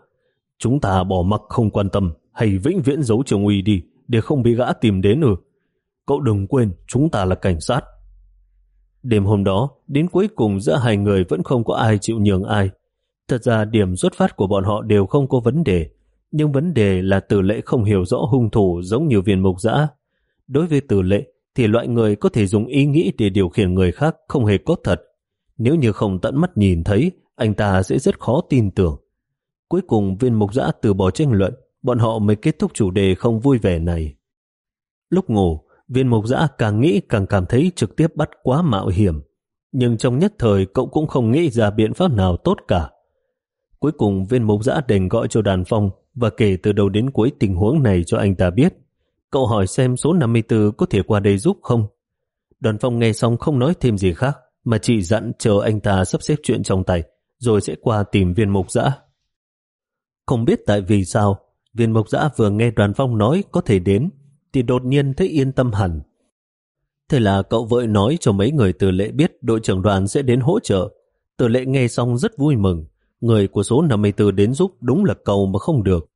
Chúng ta bỏ mặc không quan tâm hay vĩnh viễn giấu Trường Uy đi để không bị gã tìm đến ư. Cậu đừng quên, chúng ta là cảnh sát. Đêm hôm đó, đến cuối cùng giữa hai người vẫn không có ai chịu nhường ai. Thật ra điểm xuất phát của bọn họ đều không có vấn đề, nhưng vấn đề là tử lệ không hiểu rõ hung thủ giống như viên mục dã. Đối với tử lệ, thì loại người có thể dùng ý nghĩ để điều khiển người khác không hề có thật. Nếu như không tận mắt nhìn thấy, anh ta sẽ rất khó tin tưởng. Cuối cùng viên mục dã từ bỏ tranh luận, bọn họ mới kết thúc chủ đề không vui vẻ này. Lúc ngủ, viên mục dã càng nghĩ càng cảm thấy trực tiếp bắt quá mạo hiểm. Nhưng trong nhất thời cậu cũng không nghĩ ra biện pháp nào tốt cả. Cuối cùng viên mục giã đành gọi cho đàn phong và kể từ đầu đến cuối tình huống này cho anh ta biết. Cậu hỏi xem số 54 có thể qua đây giúp không? Đoàn phong nghe xong không nói thêm gì khác, mà chỉ dặn chờ anh ta sắp xếp chuyện trong tay, rồi sẽ qua tìm viên mục giã. Không biết tại vì sao, viên mục giã vừa nghe đoàn phong nói có thể đến, thì đột nhiên thấy yên tâm hẳn. Thế là cậu vội nói cho mấy người từ lệ biết đội trưởng đoàn sẽ đến hỗ trợ. Từ lệ nghe xong rất vui mừng, người của số 54 đến giúp đúng là cầu mà không được.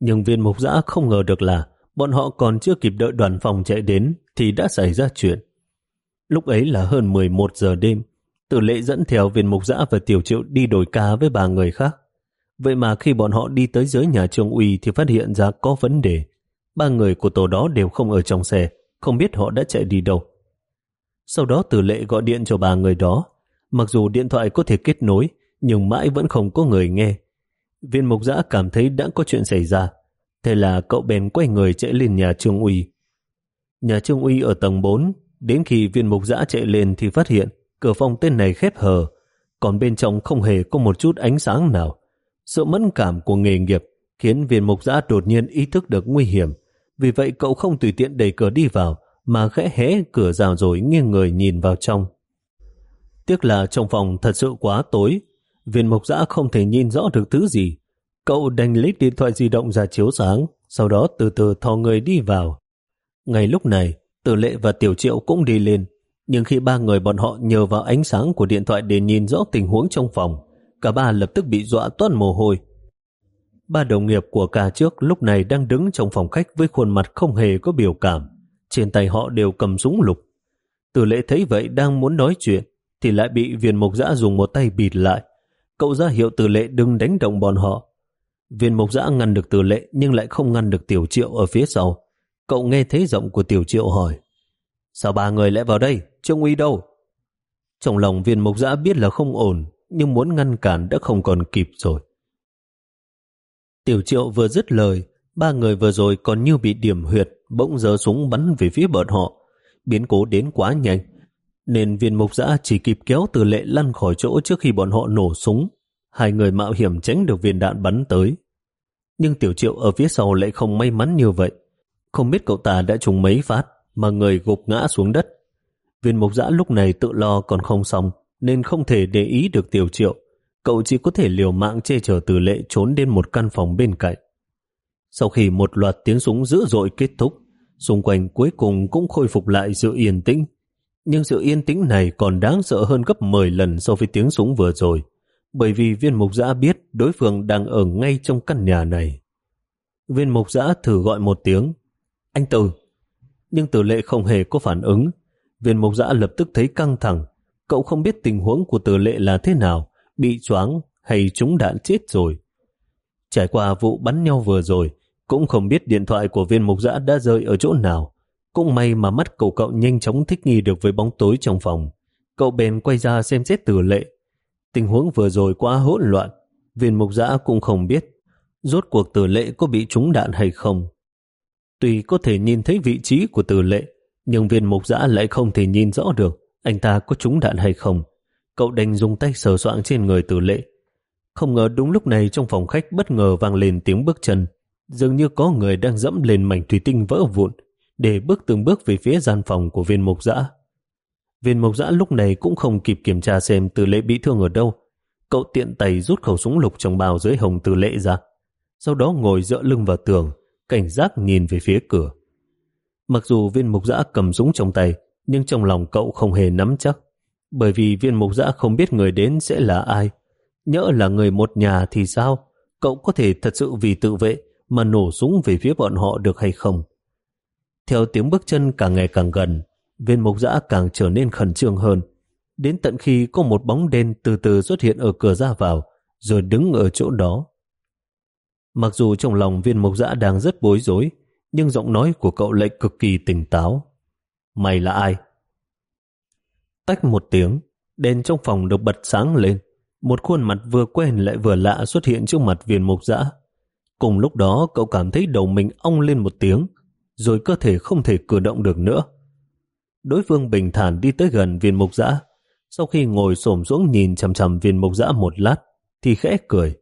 Nhưng viên mục giã không ngờ được là bọn họ còn chưa kịp đợi đoàn phòng chạy đến thì đã xảy ra chuyện. Lúc ấy là hơn 11 giờ đêm, tử lệ dẫn theo viên mục giã và tiểu triệu đi đổi ca với ba người khác. Vậy mà khi bọn họ đi tới dưới nhà trường uy thì phát hiện ra có vấn đề. Ba người của tổ đó đều không ở trong xe, không biết họ đã chạy đi đâu. Sau đó tử lệ gọi điện cho ba người đó. Mặc dù điện thoại có thể kết nối, nhưng mãi vẫn không có người nghe. Viên mục giã cảm thấy đã có chuyện xảy ra. Thế là cậu bèn quay người chạy lên nhà Trương Uy. Nhà Trương Uy ở tầng 4, đến khi viên mục giã chạy lên thì phát hiện cửa phòng tên này khép hờ, còn bên trong không hề có một chút ánh sáng nào. Sự mẫn cảm của nghề nghiệp khiến viên mục giã đột nhiên ý thức được nguy hiểm. Vì vậy cậu không tùy tiện đẩy cửa đi vào, mà khẽ hé cửa rào rồi nghiêng người nhìn vào trong. Tiếc là trong phòng thật sự quá tối, viên Mộc giã không thể nhìn rõ được thứ gì. Cậu đành lấy điện thoại di động ra chiếu sáng, sau đó từ từ thò người đi vào. Ngay lúc này, Tử Lệ và Tiểu Triệu cũng đi lên, nhưng khi ba người bọn họ nhờ vào ánh sáng của điện thoại để nhìn rõ tình huống trong phòng, cả ba lập tức bị dọa toát mồ hôi. Ba đồng nghiệp của cả trước lúc này đang đứng trong phòng khách với khuôn mặt không hề có biểu cảm. Trên tay họ đều cầm súng lục. Tử lệ thấy vậy đang muốn nói chuyện, thì lại bị viên mục giã dùng một tay bịt lại. Cậu ra hiệu tử lệ đừng đánh động bọn họ. Viên mục giã ngăn được tử lệ nhưng lại không ngăn được tiểu triệu ở phía sau. Cậu nghe thấy giọng của tiểu triệu hỏi. Sao ba người lại vào đây? Trương Uy đâu? Trong lòng viên mục giã biết là không ổn, nhưng muốn ngăn cản đã không còn kịp rồi. Tiểu triệu vừa dứt lời, ba người vừa rồi còn như bị điểm huyệt, bỗng giờ súng bắn về phía bọn họ. Biến cố đến quá nhanh, nên viên mục giã chỉ kịp kéo từ lệ lăn khỏi chỗ trước khi bọn họ nổ súng. Hai người mạo hiểm tránh được viên đạn bắn tới. Nhưng Tiểu Triệu ở phía sau lại không may mắn như vậy. Không biết cậu ta đã trúng mấy phát mà người gục ngã xuống đất. Viên mục giã lúc này tự lo còn không xong nên không thể để ý được Tiểu Triệu. Cậu chỉ có thể liều mạng che chở từ lệ trốn đến một căn phòng bên cạnh. Sau khi một loạt tiếng súng dữ dội kết thúc, xung quanh cuối cùng cũng khôi phục lại sự yên tĩnh. Nhưng sự yên tĩnh này còn đáng sợ hơn gấp 10 lần so với tiếng súng vừa rồi, bởi vì viên mục giã biết đối phương đang ở ngay trong căn nhà này. Viên mục giã thử gọi một tiếng, anh Từ. Nhưng tử lệ không hề có phản ứng. Viên mục giã lập tức thấy căng thẳng. Cậu không biết tình huống của tử lệ là thế nào, bị choáng hay trúng đạn chết rồi. Trải qua vụ bắn nhau vừa rồi, cũng không biết điện thoại của viên mục giã đã rơi ở chỗ nào. Cũng may mà mắt cậu cậu nhanh chóng thích nghi được với bóng tối trong phòng. Cậu bèn quay ra xem xét tử lệ. Tình huống vừa rồi quá hỗn loạn. Viên mục giã cũng không biết rốt cuộc tử lệ có bị trúng đạn hay không. Tuy có thể nhìn thấy vị trí của tử lệ, nhưng viên mục giã lại không thể nhìn rõ được anh ta có trúng đạn hay không. Cậu đành dùng tay sờ soạn trên người tử lệ. Không ngờ đúng lúc này trong phòng khách bất ngờ vang lên tiếng bước chân. Dường như có người đang dẫm lên mảnh thủy tinh vỡ vụn để bước từng bước về phía gian phòng của viên mục Dã. Viên mục Dã lúc này cũng không kịp kiểm tra xem từ lệ bị thương ở đâu. Cậu tiện tay rút khẩu súng lục trong bao dưới hồng từ lệ ra. Sau đó ngồi dựa lưng vào tường, cảnh giác nhìn về phía cửa. Mặc dù viên mục Dã cầm súng trong tay, nhưng trong lòng cậu không hề nắm chắc, bởi vì viên mục Dã không biết người đến sẽ là ai. Nhỡ là người một nhà thì sao? Cậu có thể thật sự vì tự vệ mà nổ súng về phía bọn họ được hay không? Theo tiếng bước chân càng ngày càng gần, viên mục giã càng trở nên khẩn trương hơn. Đến tận khi có một bóng đen từ từ xuất hiện ở cửa ra vào, rồi đứng ở chỗ đó. Mặc dù trong lòng viên mộc dã đang rất bối rối, nhưng giọng nói của cậu lại cực kỳ tỉnh táo. Mày là ai? Tách một tiếng, đèn trong phòng được bật sáng lên. Một khuôn mặt vừa quen lại vừa lạ xuất hiện trước mặt viên mục dã. Cùng lúc đó cậu cảm thấy đầu mình ong lên một tiếng, rồi cơ thể không thể cử động được nữa. Đối phương bình thản đi tới gần viên mục dã. Sau khi ngồi xổm xuống nhìn chằm chằm viên mục dã một lát, thì khẽ cười.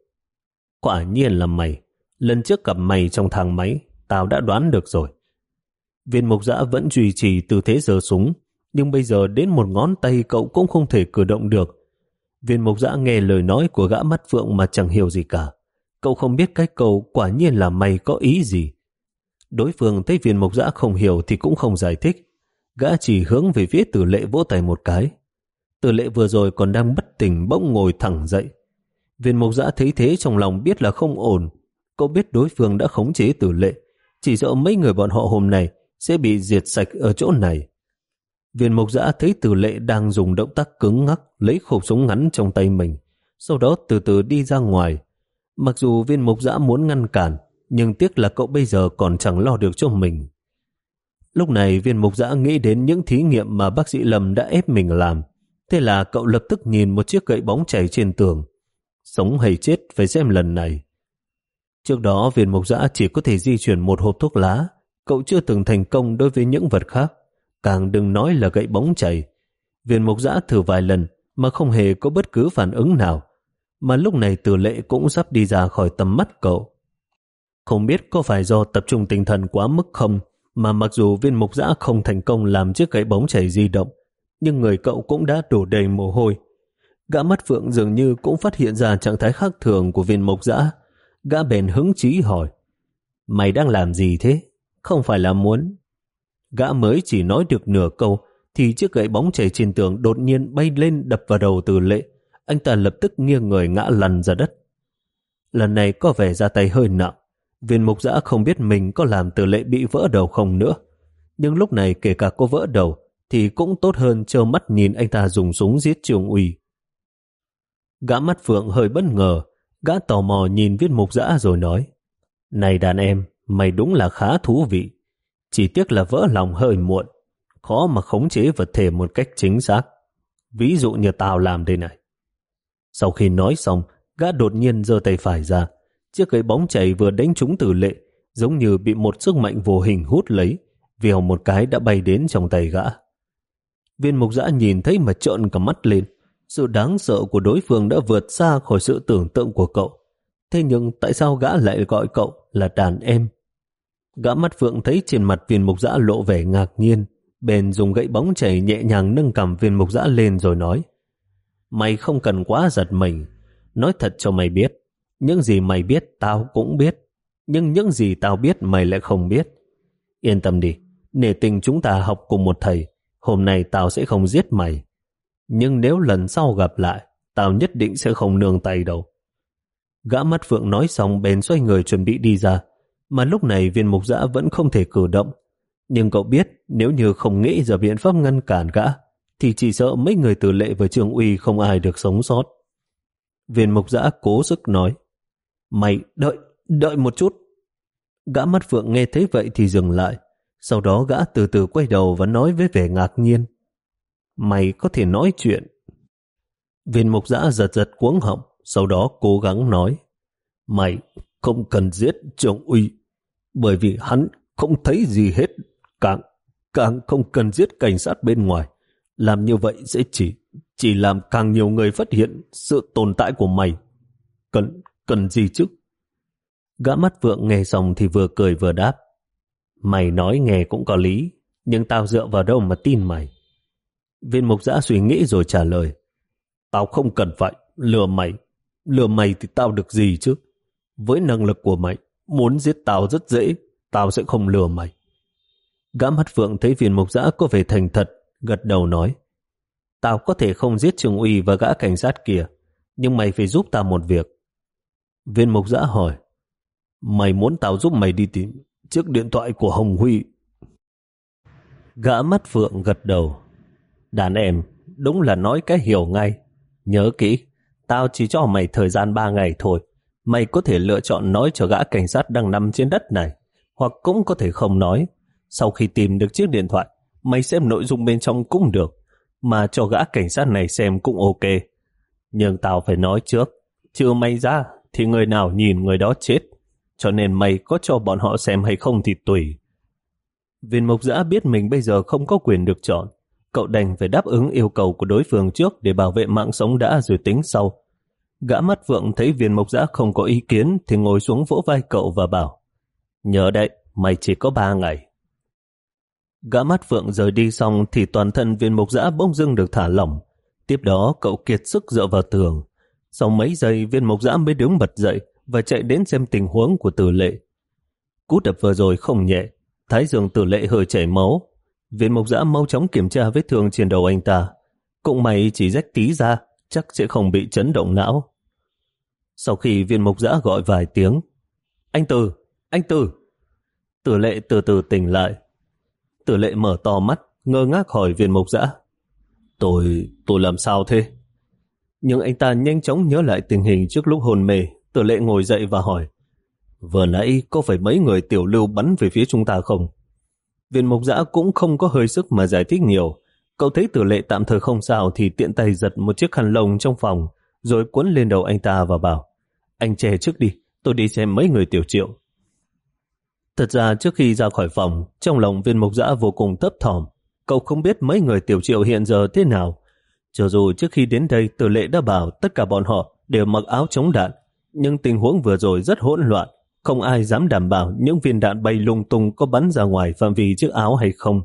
Quả nhiên là mày. Lần trước gặp mày trong thang máy, tao đã đoán được rồi. Viên mục dã vẫn duy trì tư thế giơ súng, nhưng bây giờ đến một ngón tay cậu cũng không thể cử động được. Viên mục dã nghe lời nói của gã mắt phượng mà chẳng hiểu gì cả. Cậu không biết cái câu quả nhiên là mày có ý gì. Đối phương thấy viên mộc giã không hiểu thì cũng không giải thích. Gã chỉ hướng về phía tử lệ vỗ tay một cái. Tử lệ vừa rồi còn đang bất tỉnh bỗng ngồi thẳng dậy. Viên mộc giã thấy thế trong lòng biết là không ổn. Cậu biết đối phương đã khống chế tử lệ. Chỉ sợ mấy người bọn họ hôm nay sẽ bị diệt sạch ở chỗ này. Viên mộc giã thấy tử lệ đang dùng động tác cứng ngắc lấy khẩu súng ngắn trong tay mình. Sau đó từ từ đi ra ngoài. Mặc dù viên mộc giã muốn ngăn cản, nhưng tiếc là cậu bây giờ còn chẳng lo được cho mình. Lúc này viên mục giã nghĩ đến những thí nghiệm mà bác sĩ Lâm đã ép mình làm. Thế là cậu lập tức nhìn một chiếc gậy bóng chảy trên tường. Sống hay chết phải xem lần này. Trước đó viên mục giã chỉ có thể di chuyển một hộp thuốc lá. Cậu chưa từng thành công đối với những vật khác. Càng đừng nói là gậy bóng chảy. Viên mục giã thử vài lần mà không hề có bất cứ phản ứng nào. Mà lúc này tử lệ cũng sắp đi ra khỏi tầm mắt cậu. Không biết có phải do tập trung tinh thần quá mức không mà mặc dù viên mục giã không thành công làm chiếc gậy bóng chảy di động nhưng người cậu cũng đã đổ đầy mồ hôi Gã mắt phượng dường như cũng phát hiện ra trạng thái khác thường của viên mộc giã. Gã bèn hứng chí hỏi, Mày đang làm gì thế? Không phải là muốn. Gã mới chỉ nói được nửa câu, thì chiếc gậy bóng chảy trên tường đột nhiên bay lên đập vào đầu từ lệ. Anh ta lập tức nghiêng người ngã lăn ra đất. Lần này có vẻ ra tay hơi nặng. Viên mục giã không biết mình có làm từ lệ bị vỡ đầu không nữa. Nhưng lúc này kể cả có vỡ đầu, thì cũng tốt hơn trơ mắt nhìn anh ta dùng súng giết trường ủy. Gã mắt phượng hơi bất ngờ, gã tò mò nhìn Viên mục dã rồi nói Này đàn em, mày đúng là khá thú vị. Chỉ tiếc là vỡ lòng hơi muộn, khó mà khống chế vật thể một cách chính xác. Ví dụ như tao làm đây này. Sau khi nói xong, gã đột nhiên giơ tay phải ra. Chiếc gậy bóng chảy vừa đánh trúng tử lệ, giống như bị một sức mạnh vô hình hút lấy, vèo một cái đã bay đến trong tay gã. Viên mục giã nhìn thấy mà trợn cả mắt lên. Sự đáng sợ của đối phương đã vượt xa khỏi sự tưởng tượng của cậu. Thế nhưng tại sao gã lại gọi cậu là đàn em? Gã mắt phượng thấy trên mặt viên mục giã lộ vẻ ngạc nhiên, bèn dùng gậy bóng chảy nhẹ nhàng nâng cầm viên mục giã lên rồi nói Mày không cần quá giật mình, nói thật cho mày biết, những gì mày biết tao cũng biết, nhưng những gì tao biết mày lại không biết. Yên tâm đi, nể tình chúng ta học cùng một thầy, hôm nay tao sẽ không giết mày. Nhưng nếu lần sau gặp lại, tao nhất định sẽ không nương tay đâu. Gã mắt phượng nói xong bèn xoay người chuẩn bị đi ra, mà lúc này viên mục giã vẫn không thể cử động. Nhưng cậu biết nếu như không nghĩ ra biện pháp ngăn cản gã, thì chỉ sợ mấy người tử lệ với trường uy không ai được sống sót. Viên mục giã cố sức nói, Mày đợi, đợi một chút. Gã mắt phượng nghe thấy vậy thì dừng lại. Sau đó gã từ từ quay đầu và nói với vẻ ngạc nhiên. Mày có thể nói chuyện. Viên mục giã giật giật cuống họng, sau đó cố gắng nói. Mày không cần giết trường uy, bởi vì hắn không thấy gì hết, càng, càng không cần giết cảnh sát bên ngoài. Làm như vậy sẽ chỉ chỉ làm càng nhiều người phát hiện sự tồn tại của mày. Cần, cần gì chứ? Gã mắt vượng nghe xong thì vừa cười vừa đáp. Mày nói nghe cũng có lý, nhưng tao dựa vào đâu mà tin mày. Viên mục giã suy nghĩ rồi trả lời. Tao không cần vậy, lừa mày. Lừa mày thì tao được gì chứ? Với năng lực của mày, muốn giết tao rất dễ, tao sẽ không lừa mày. Gã mắt vượng thấy viên mục giã có vẻ thành thật, gật đầu nói. Tao có thể không giết Trường Uy và gã cảnh sát kia, nhưng mày phải giúp tao một việc. Viên Mộc giã hỏi, mày muốn tao giúp mày đi tìm chiếc điện thoại của Hồng Huy. Gã mắt phượng gật đầu. Đàn em, đúng là nói cái hiểu ngay. Nhớ kỹ, tao chỉ cho mày thời gian ba ngày thôi. Mày có thể lựa chọn nói cho gã cảnh sát đang nằm trên đất này, hoặc cũng có thể không nói. Sau khi tìm được chiếc điện thoại, mày xem nội dung bên trong cũng được, mà cho gã cảnh sát này xem cũng ok. Nhưng tao phải nói trước, chưa may ra thì người nào nhìn người đó chết, cho nên mày có cho bọn họ xem hay không thì tùy. Viên mục giã biết mình bây giờ không có quyền được chọn, cậu đành phải đáp ứng yêu cầu của đối phương trước để bảo vệ mạng sống đã rồi tính sau. Gã mắt vượng thấy viên mộc giã không có ý kiến thì ngồi xuống vỗ vai cậu và bảo Nhớ đấy, mày chỉ có ba ngày. Gã mắt vượng rời đi xong thì toàn thân viên mộc giã bỗng dưng được thả lỏng. Tiếp đó cậu kiệt sức dựa vào tường. Sau mấy giây viên mộc giã mới đứng bật dậy và chạy đến xem tình huống của tử lệ. Cú đập vừa rồi không nhẹ, thái dương tử lệ hơi chảy máu. Viên mộc giã mau chóng kiểm tra vết thương trên đầu anh ta. Cũng may chỉ rách tí ra, chắc sẽ không bị chấn động não. Sau khi viên mộc giã gọi vài tiếng, anh Tử, anh Tử. Tử lệ từ từ tỉnh lại. Tử lệ mở to mắt, ngơ ngác hỏi viên mộc giã. Tôi, tôi làm sao thế? Nhưng anh ta nhanh chóng nhớ lại tình hình trước lúc hồn mê. Tử lệ ngồi dậy và hỏi. Vừa nãy có phải mấy người tiểu lưu bắn về phía chúng ta không? Viên mộc giã cũng không có hơi sức mà giải thích nhiều. Cậu thấy tử lệ tạm thời không sao thì tiện tay giật một chiếc khăn lồng trong phòng rồi cuốn lên đầu anh ta và bảo anh che trước đi, tôi đi xem mấy người tiểu triệu. Thật ra trước khi ra khỏi phòng, trong lòng viên mục giã vô cùng thấp thỏm. Cậu không biết mấy người tiểu triệu hiện giờ thế nào. Cho dù trước khi đến đây tử lệ đã bảo tất cả bọn họ đều mặc áo chống đạn, nhưng tình huống vừa rồi rất hỗn loạn. Không ai dám đảm bảo những viên đạn bay lung tung có bắn ra ngoài phạm vi chiếc áo hay không.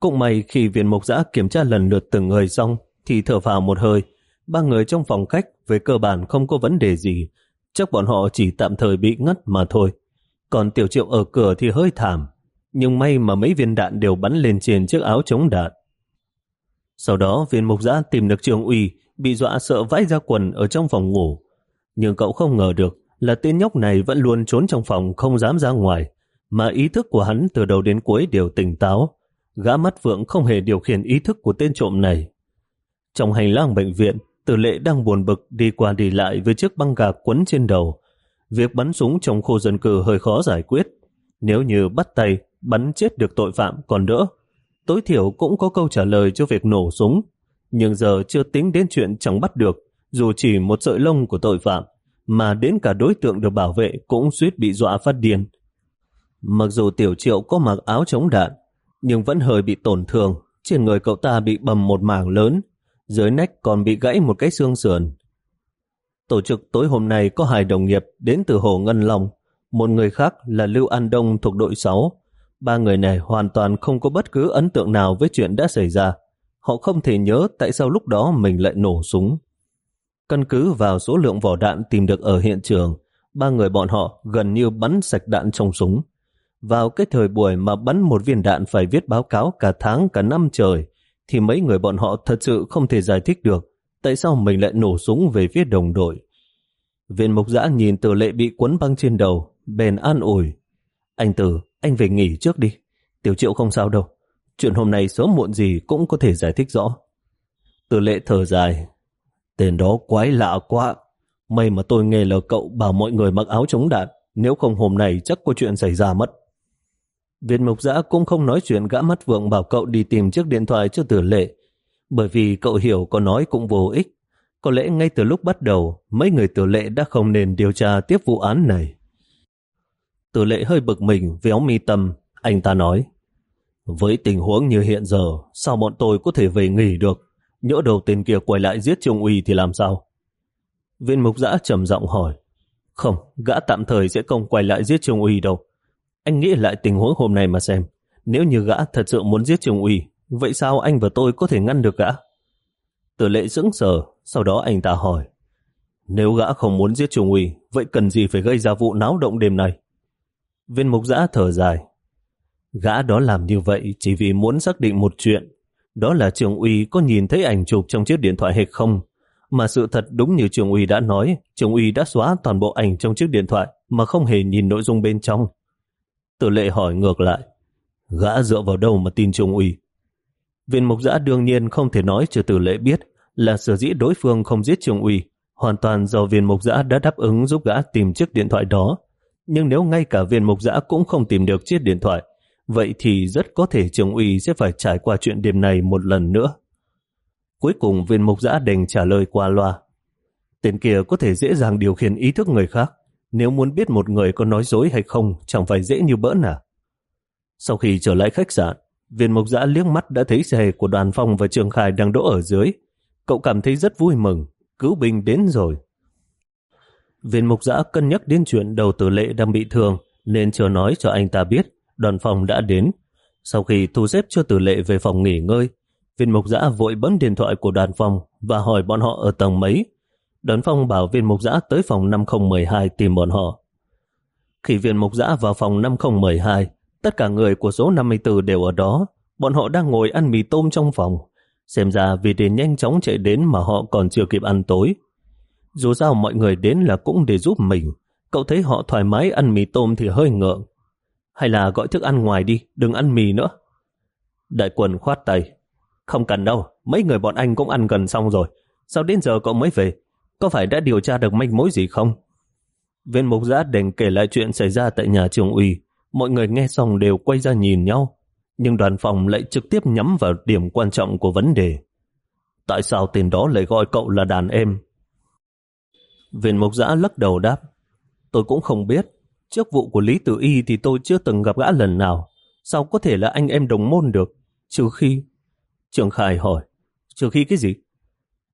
Cũng may khi viên mục giã kiểm tra lần lượt từng người xong thì thở vào một hơi. Ba người trong phòng khách về cơ bản không có vấn đề gì. Chắc bọn họ chỉ tạm thời bị ngất mà thôi. Còn tiểu triệu ở cửa thì hơi thảm. Nhưng may mà mấy viên đạn đều bắn lên trên chiếc áo chống đạn. Sau đó viên mục giã tìm được trường ủy bị dọa sợ vãi ra quần ở trong phòng ngủ. Nhưng cậu không ngờ được là tên nhóc này vẫn luôn trốn trong phòng không dám ra ngoài mà ý thức của hắn từ đầu đến cuối đều tỉnh táo gã mắt vượng không hề điều khiển ý thức của tên trộm này. Trong hành lang bệnh viện, tử lệ đang buồn bực đi qua đi lại với chiếc băng gạc quấn trên đầu. Việc bắn súng trong khu dân cư hơi khó giải quyết. Nếu như bắt tay, bắn chết được tội phạm còn đỡ. Tối thiểu cũng có câu trả lời cho việc nổ súng. Nhưng giờ chưa tính đến chuyện chẳng bắt được, dù chỉ một sợi lông của tội phạm, mà đến cả đối tượng được bảo vệ cũng suýt bị dọa phát điên. Mặc dù tiểu triệu có mặc áo chống đạn, nhưng vẫn hơi bị tổn thương. Trên người cậu ta bị bầm một mảng lớn, dưới nách còn bị gãy một cái xương sườn. Tổ chức tối hôm nay có hai đồng nghiệp đến từ Hồ Ngân Long, một người khác là Lưu An Đông thuộc đội 6. Ba người này hoàn toàn không có bất cứ ấn tượng nào với chuyện đã xảy ra. Họ không thể nhớ tại sao lúc đó mình lại nổ súng. Căn cứ vào số lượng vỏ đạn tìm được ở hiện trường, ba người bọn họ gần như bắn sạch đạn trong súng. Vào cái thời buổi mà bắn một viên đạn phải viết báo cáo cả tháng cả năm trời, thì mấy người bọn họ thật sự không thể giải thích được tại sao mình lại nổ súng về phía đồng đội. Viên mục giã nhìn tử lệ bị quấn băng trên đầu, bền an ủi. Anh Tử, anh về nghỉ trước đi. Tiểu triệu không sao đâu. Chuyện hôm nay sớm muộn gì cũng có thể giải thích rõ. từ lệ thở dài. Tên đó quái lạ quá. May mà tôi nghe lời cậu bảo mọi người mặc áo chống đạn. Nếu không hôm nay chắc có chuyện xảy ra mất. Viên mục giã cũng không nói chuyện gã mắt vượng bảo cậu đi tìm chiếc điện thoại cho tử lệ. Bởi vì cậu hiểu có nói cũng vô ích. Có lẽ ngay từ lúc bắt đầu, mấy người tử lệ đã không nên điều tra tiếp vụ án này. Tử lệ hơi bực mình, véo mi tâm, anh ta nói. Với tình huống như hiện giờ, sao bọn tôi có thể về nghỉ được? Nhỡ đầu tên kia quay lại giết Trung Uy thì làm sao? Viên mục giã trầm giọng hỏi. Không, gã tạm thời sẽ không quay lại giết Trung Uy đâu. Anh nghĩ lại tình huống hôm nay mà xem. Nếu như gã thật sự muốn giết Trung Uy, vậy sao anh và tôi có thể ngăn được gã? Tử lệ sững sờ, sau đó anh ta hỏi. Nếu gã không muốn giết Trung Uy, vậy cần gì phải gây ra vụ náo động đêm nay? Viên mục giã thở dài. Gã đó làm như vậy chỉ vì muốn xác định một chuyện. Đó là trường uy có nhìn thấy ảnh chụp trong chiếc điện thoại hay không. Mà sự thật đúng như trường uy đã nói, trường uy đã xóa toàn bộ ảnh trong chiếc điện thoại mà không hề nhìn nội dung bên trong. Tử lệ hỏi ngược lại. Gã dựa vào đâu mà tin trường uy? Viên mục giã đương nhiên không thể nói cho tử lệ biết là sở dĩ đối phương không giết trường uy hoàn toàn do viên mục giã đã đáp ứng giúp gã tìm chiếc điện thoại đó nhưng nếu ngay cả viên mục giã cũng không tìm được chiếc điện thoại, vậy thì rất có thể trường ủy sẽ phải trải qua chuyện đêm này một lần nữa. Cuối cùng viên mục giã đành trả lời qua loa. Tên kia có thể dễ dàng điều khiển ý thức người khác. Nếu muốn biết một người có nói dối hay không, chẳng phải dễ như bỡn à. Sau khi trở lại khách sạn, viên mục giã liếc mắt đã thấy xe của đoàn phong và trường khai đang đỗ ở dưới. Cậu cảm thấy rất vui mừng, cứu binh đến rồi. Viên mục giã cân nhắc đến chuyện đầu tử lệ đang bị thương nên chưa nói cho anh ta biết đoàn phòng đã đến. Sau khi thu xếp cho tử lệ về phòng nghỉ ngơi, viên mục giã vội bấm điện thoại của đoàn phòng và hỏi bọn họ ở tầng mấy. Đoàn phòng bảo viên mục giã tới phòng 5012 tìm bọn họ. Khi viên mục giã vào phòng 5012, tất cả người của số 54 đều ở đó. Bọn họ đang ngồi ăn mì tôm trong phòng. Xem ra vì để nhanh chóng chạy đến mà họ còn chưa kịp ăn tối. Dù sao mọi người đến là cũng để giúp mình. Cậu thấy họ thoải mái ăn mì tôm thì hơi ngượng. Hay là gọi thức ăn ngoài đi, đừng ăn mì nữa. Đại quần khoát tay. Không cần đâu, mấy người bọn anh cũng ăn gần xong rồi. Sao đến giờ cậu mới về? Có phải đã điều tra được manh mối gì không? Viên mục giã đành kể lại chuyện xảy ra tại nhà trường ủy. Mọi người nghe xong đều quay ra nhìn nhau. Nhưng đoàn phòng lại trực tiếp nhắm vào điểm quan trọng của vấn đề. Tại sao tên đó lại gọi cậu là đàn em? Viên mục giã lắc đầu đáp. Tôi cũng không biết. Trước vụ của Lý Tử Y thì tôi chưa từng gặp gã lần nào. Sao có thể là anh em đồng môn được? Trừ khi... Trường Khải hỏi. Trừ khi cái gì?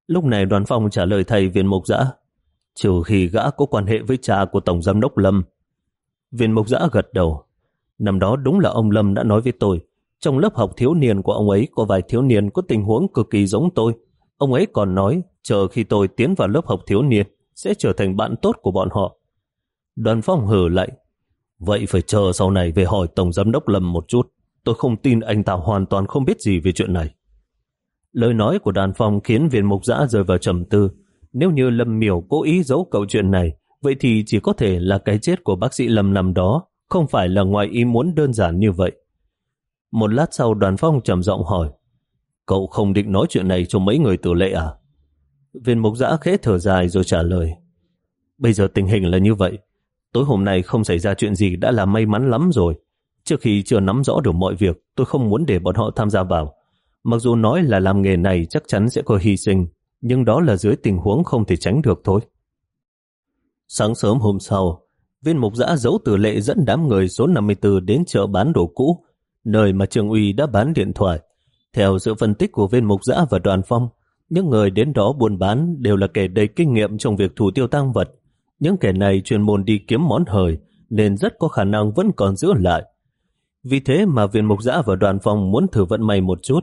Lúc này đoàn phong trả lời thầy viên mục giã. Trừ khi gã có quan hệ với cha của Tổng Giám đốc Lâm. Viên mục giã gật đầu. Năm đó đúng là ông Lâm đã nói với tôi. Trong lớp học thiếu niên của ông ấy có vài thiếu niên có tình huống cực kỳ giống tôi. Ông ấy còn nói, chờ khi tôi tiến vào lớp học thiếu niên sẽ trở thành bạn tốt của bọn họ. Đoàn phong hử lại. Vậy phải chờ sau này về hỏi Tổng Giám đốc Lâm một chút. Tôi không tin anh ta hoàn toàn không biết gì về chuyện này. Lời nói của đàn phong khiến viên mục giã rơi vào trầm tư. Nếu như Lâm miểu cố ý giấu câu chuyện này, vậy thì chỉ có thể là cái chết của bác sĩ Lâm nằm đó, không phải là ngoài ý muốn đơn giản như vậy. Một lát sau đoàn phong trầm giọng hỏi, cậu không định nói chuyện này cho mấy người tử lệ à? Viên mục giã khẽ thở dài rồi trả lời. Bây giờ tình hình là như vậy. Tối hôm nay không xảy ra chuyện gì đã là may mắn lắm rồi. Trước khi chưa nắm rõ được mọi việc, tôi không muốn để bọn họ tham gia vào. Mặc dù nói là làm nghề này chắc chắn sẽ có hy sinh, nhưng đó là dưới tình huống không thể tránh được thôi. Sáng sớm hôm sau, viên mục giã giấu tử lệ dẫn đám người số 54 đến chợ bán đồ cũ, nơi mà trường uy đã bán điện thoại. Theo sự phân tích của viên mục giã và đoàn phong, những người đến đó buôn bán đều là kẻ đầy kinh nghiệm trong việc thủ tiêu tăng vật. Những kẻ này chuyên môn đi kiếm món hời nên rất có khả năng vẫn còn giữ lại. Vì thế mà viên mục giã và đoàn phòng muốn thử vận may một chút.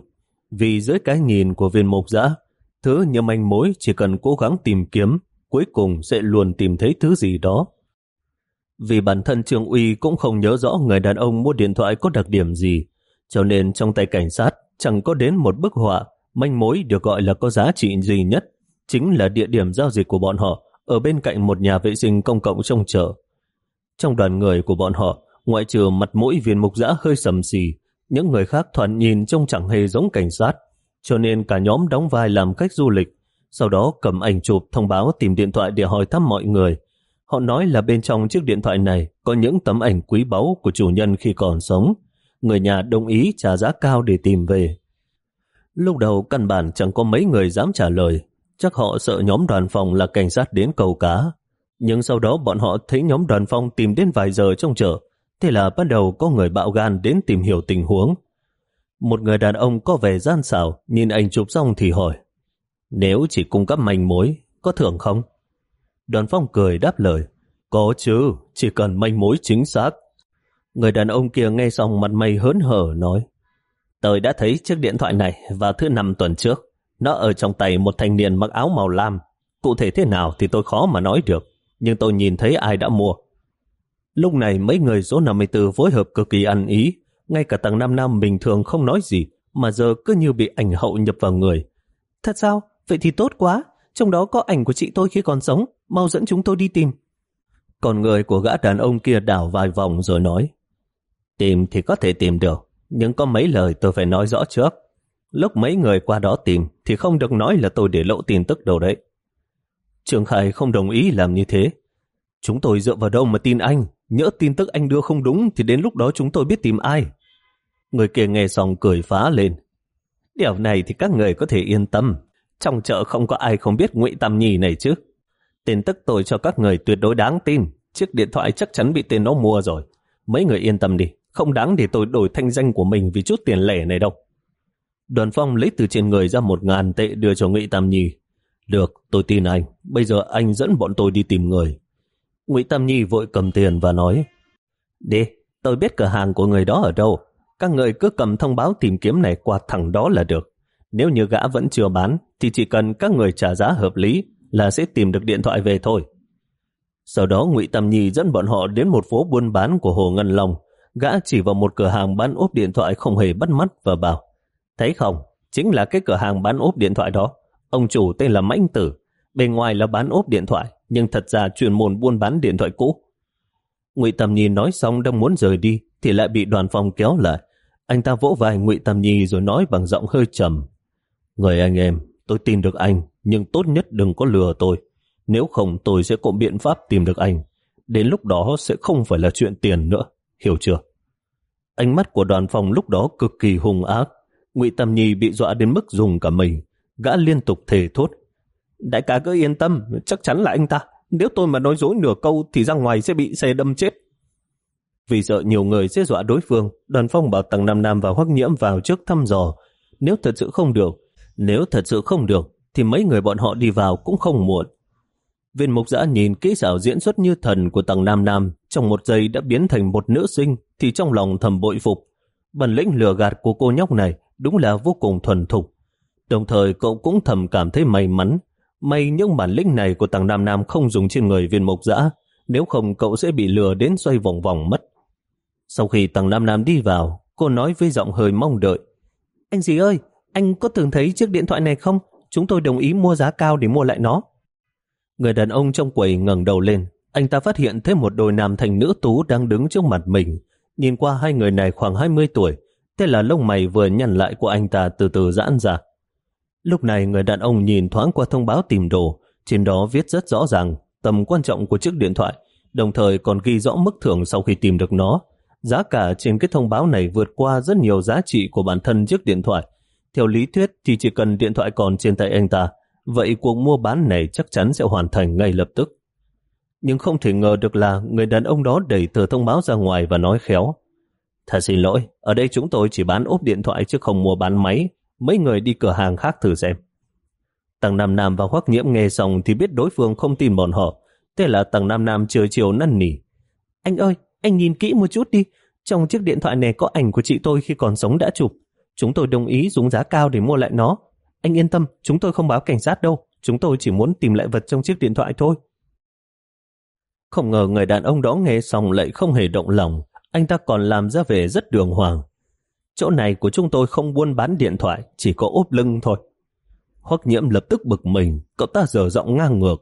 Vì dưới cái nhìn của viên mục giã, thứ như manh mối chỉ cần cố gắng tìm kiếm, cuối cùng sẽ luôn tìm thấy thứ gì đó. Vì bản thân Trương Uy cũng không nhớ rõ người đàn ông mua điện thoại có đặc điểm gì, cho nên trong tay cảnh sát chẳng có đến một bức họa, manh mối được gọi là có giá trị duy nhất, chính là địa điểm giao dịch của bọn họ ở bên cạnh một nhà vệ sinh công cộng trong chợ. Trong đoàn người của bọn họ, ngoại trừ mặt mũi viên mục giã hơi sầm xì, những người khác thoạt nhìn trông chẳng hề giống cảnh sát, cho nên cả nhóm đóng vai làm khách du lịch, sau đó cầm ảnh chụp thông báo tìm điện thoại để hỏi thăm mọi người. Họ nói là bên trong chiếc điện thoại này có những tấm ảnh quý báu của chủ nhân khi còn sống. Người nhà đồng ý trả giá cao để tìm về. Lúc đầu căn bản chẳng có mấy người dám trả lời, chắc họ sợ nhóm đoàn phòng là cảnh sát đến cầu cá. Nhưng sau đó bọn họ thấy nhóm đoàn phong tìm đến vài giờ trong chợ, thế là bắt đầu có người bạo gan đến tìm hiểu tình huống. Một người đàn ông có vẻ gian xảo, nhìn anh chụp xong thì hỏi, nếu chỉ cung cấp manh mối, có thưởng không? Đoàn phong cười đáp lời, có chứ, chỉ cần manh mối chính xác. Người đàn ông kia nghe xong mặt mày hớn hở nói, tôi đã thấy chiếc điện thoại này vào thứ năm tuần trước. Nó ở trong tay một thanh niên mặc áo màu lam. Cụ thể thế nào thì tôi khó mà nói được, nhưng tôi nhìn thấy ai đã mua. Lúc này mấy người số 54 phối hợp cực kỳ ăn ý, ngay cả tầng 5 năm bình thường không nói gì, mà giờ cứ như bị ảnh hậu nhập vào người. Thật sao? Vậy thì tốt quá, trong đó có ảnh của chị tôi khi còn sống, mau dẫn chúng tôi đi tìm. Còn người của gã đàn ông kia đảo vài vòng rồi nói, tìm thì có thể tìm được, nhưng có mấy lời tôi phải nói rõ trước. Lúc mấy người qua đó tìm, thì không được nói là tôi để lộ tin tức đâu đấy. Trường Khải không đồng ý làm như thế. Chúng tôi dựa vào đâu mà tin anh? Nhỡ tin tức anh đưa không đúng, thì đến lúc đó chúng tôi biết tìm ai. Người kia nghe xong cười phá lên. Điều này thì các người có thể yên tâm. Trong chợ không có ai không biết ngụy Tam Nhi này chứ. Tin tức tôi cho các người tuyệt đối đáng tin. Chiếc điện thoại chắc chắn bị tên nó mua rồi. Mấy người yên tâm đi. Không đáng để tôi đổi thanh danh của mình vì chút tiền lẻ này đâu. Đoàn phong lấy từ trên người ra một ngàn tệ đưa cho Ngụy Tam Nhi. Được, tôi tin anh. Bây giờ anh dẫn bọn tôi đi tìm người. Ngụy Tam Nhi vội cầm tiền và nói Đi, tôi biết cửa hàng của người đó ở đâu. Các người cứ cầm thông báo tìm kiếm này qua thẳng đó là được. Nếu như gã vẫn chưa bán, thì chỉ cần các người trả giá hợp lý là sẽ tìm được điện thoại về thôi. Sau đó Ngụy Tam Nhi dẫn bọn họ đến một phố buôn bán của Hồ Ngân Long. Gã chỉ vào một cửa hàng bán ốp điện thoại không hề bắt mắt và bảo Thấy không, chính là cái cửa hàng bán ốp điện thoại đó. Ông chủ tên là Mãnh Tử, bên ngoài là bán ốp điện thoại, nhưng thật ra chuyên môn buôn bán điện thoại cũ. Ngụy Tầm Nhi nói xong đang muốn rời đi, thì lại bị đoàn phòng kéo lại. Anh ta vỗ vai Ngụy Tầm Nhi rồi nói bằng giọng hơi trầm. Người anh em, tôi tin được anh, nhưng tốt nhất đừng có lừa tôi. Nếu không Ánh mắt của đoàn phòng lúc đó cực kỳ hung ác, Ngụy Tâm Nhi bị dọa đến mức dùng cả mình, gã liên tục thề thốt. Đại ca cứ yên tâm, chắc chắn là anh ta. Nếu tôi mà nói dối nửa câu thì ra ngoài sẽ bị xe đâm chết. Vì sợ nhiều người sẽ dọa đối phương, đoàn phong bảo Tăng Nam Nam và Hoắc Nhiễm vào trước thăm dò. Nếu thật sự không được, nếu thật sự không được, thì mấy người bọn họ đi vào cũng không muộn. Viên mục giã nhìn kỹ xảo diễn xuất như thần của tầng Nam Nam, trong một giây đã biến thành một nữ sinh, thì trong lòng thầm bội phục. Bản lĩnh lừa gạt của cô nhóc này đúng là vô cùng thuần thục. Đồng thời cậu cũng thầm cảm thấy may mắn. May những bản lĩnh này của tàng Nam Nam không dùng trên người viên mộc dã, nếu không cậu sẽ bị lừa đến xoay vòng vòng mất. Sau khi tàng Nam Nam đi vào, cô nói với giọng hơi mong đợi. Anh gì ơi, anh có từng thấy chiếc điện thoại này không? Chúng tôi đồng ý mua giá cao để mua lại nó. Người đàn ông trong quầy ngẩng đầu lên, anh ta phát hiện thêm một đôi nam thành nữ tú đang đứng trước mặt mình. Nhìn qua hai người này khoảng 20 tuổi, Thế là lông mày vừa nhăn lại của anh ta từ từ giãn ra. Lúc này người đàn ông nhìn thoáng qua thông báo tìm đồ, trên đó viết rất rõ ràng tầm quan trọng của chiếc điện thoại, đồng thời còn ghi rõ mức thưởng sau khi tìm được nó. Giá cả trên cái thông báo này vượt qua rất nhiều giá trị của bản thân chiếc điện thoại. Theo lý thuyết thì chỉ cần điện thoại còn trên tay anh ta, vậy cuộc mua bán này chắc chắn sẽ hoàn thành ngay lập tức. Nhưng không thể ngờ được là người đàn ông đó đẩy tờ thông báo ra ngoài và nói khéo. Thật xin lỗi, ở đây chúng tôi chỉ bán ốp điện thoại chứ không mua bán máy. Mấy người đi cửa hàng khác thử xem. Tầng Nam Nam và Hoắc Nhiễm nghe xong thì biết đối phương không tin bọn họ. Thế là tầng Nam Nam chiều chiều năn nỉ. Anh ơi, anh nhìn kỹ một chút đi. Trong chiếc điện thoại này có ảnh của chị tôi khi còn sống đã chụp. Chúng tôi đồng ý dùng giá cao để mua lại nó. Anh yên tâm, chúng tôi không báo cảnh sát đâu. Chúng tôi chỉ muốn tìm lại vật trong chiếc điện thoại thôi. Không ngờ người đàn ông đó nghe xong lại không hề động lòng. Anh ta còn làm ra vẻ rất đường hoàng. Chỗ này của chúng tôi không buôn bán điện thoại, chỉ có ốp lưng thôi. Hoắc nhiễm lập tức bực mình, cậu ta dở giọng ngang ngược.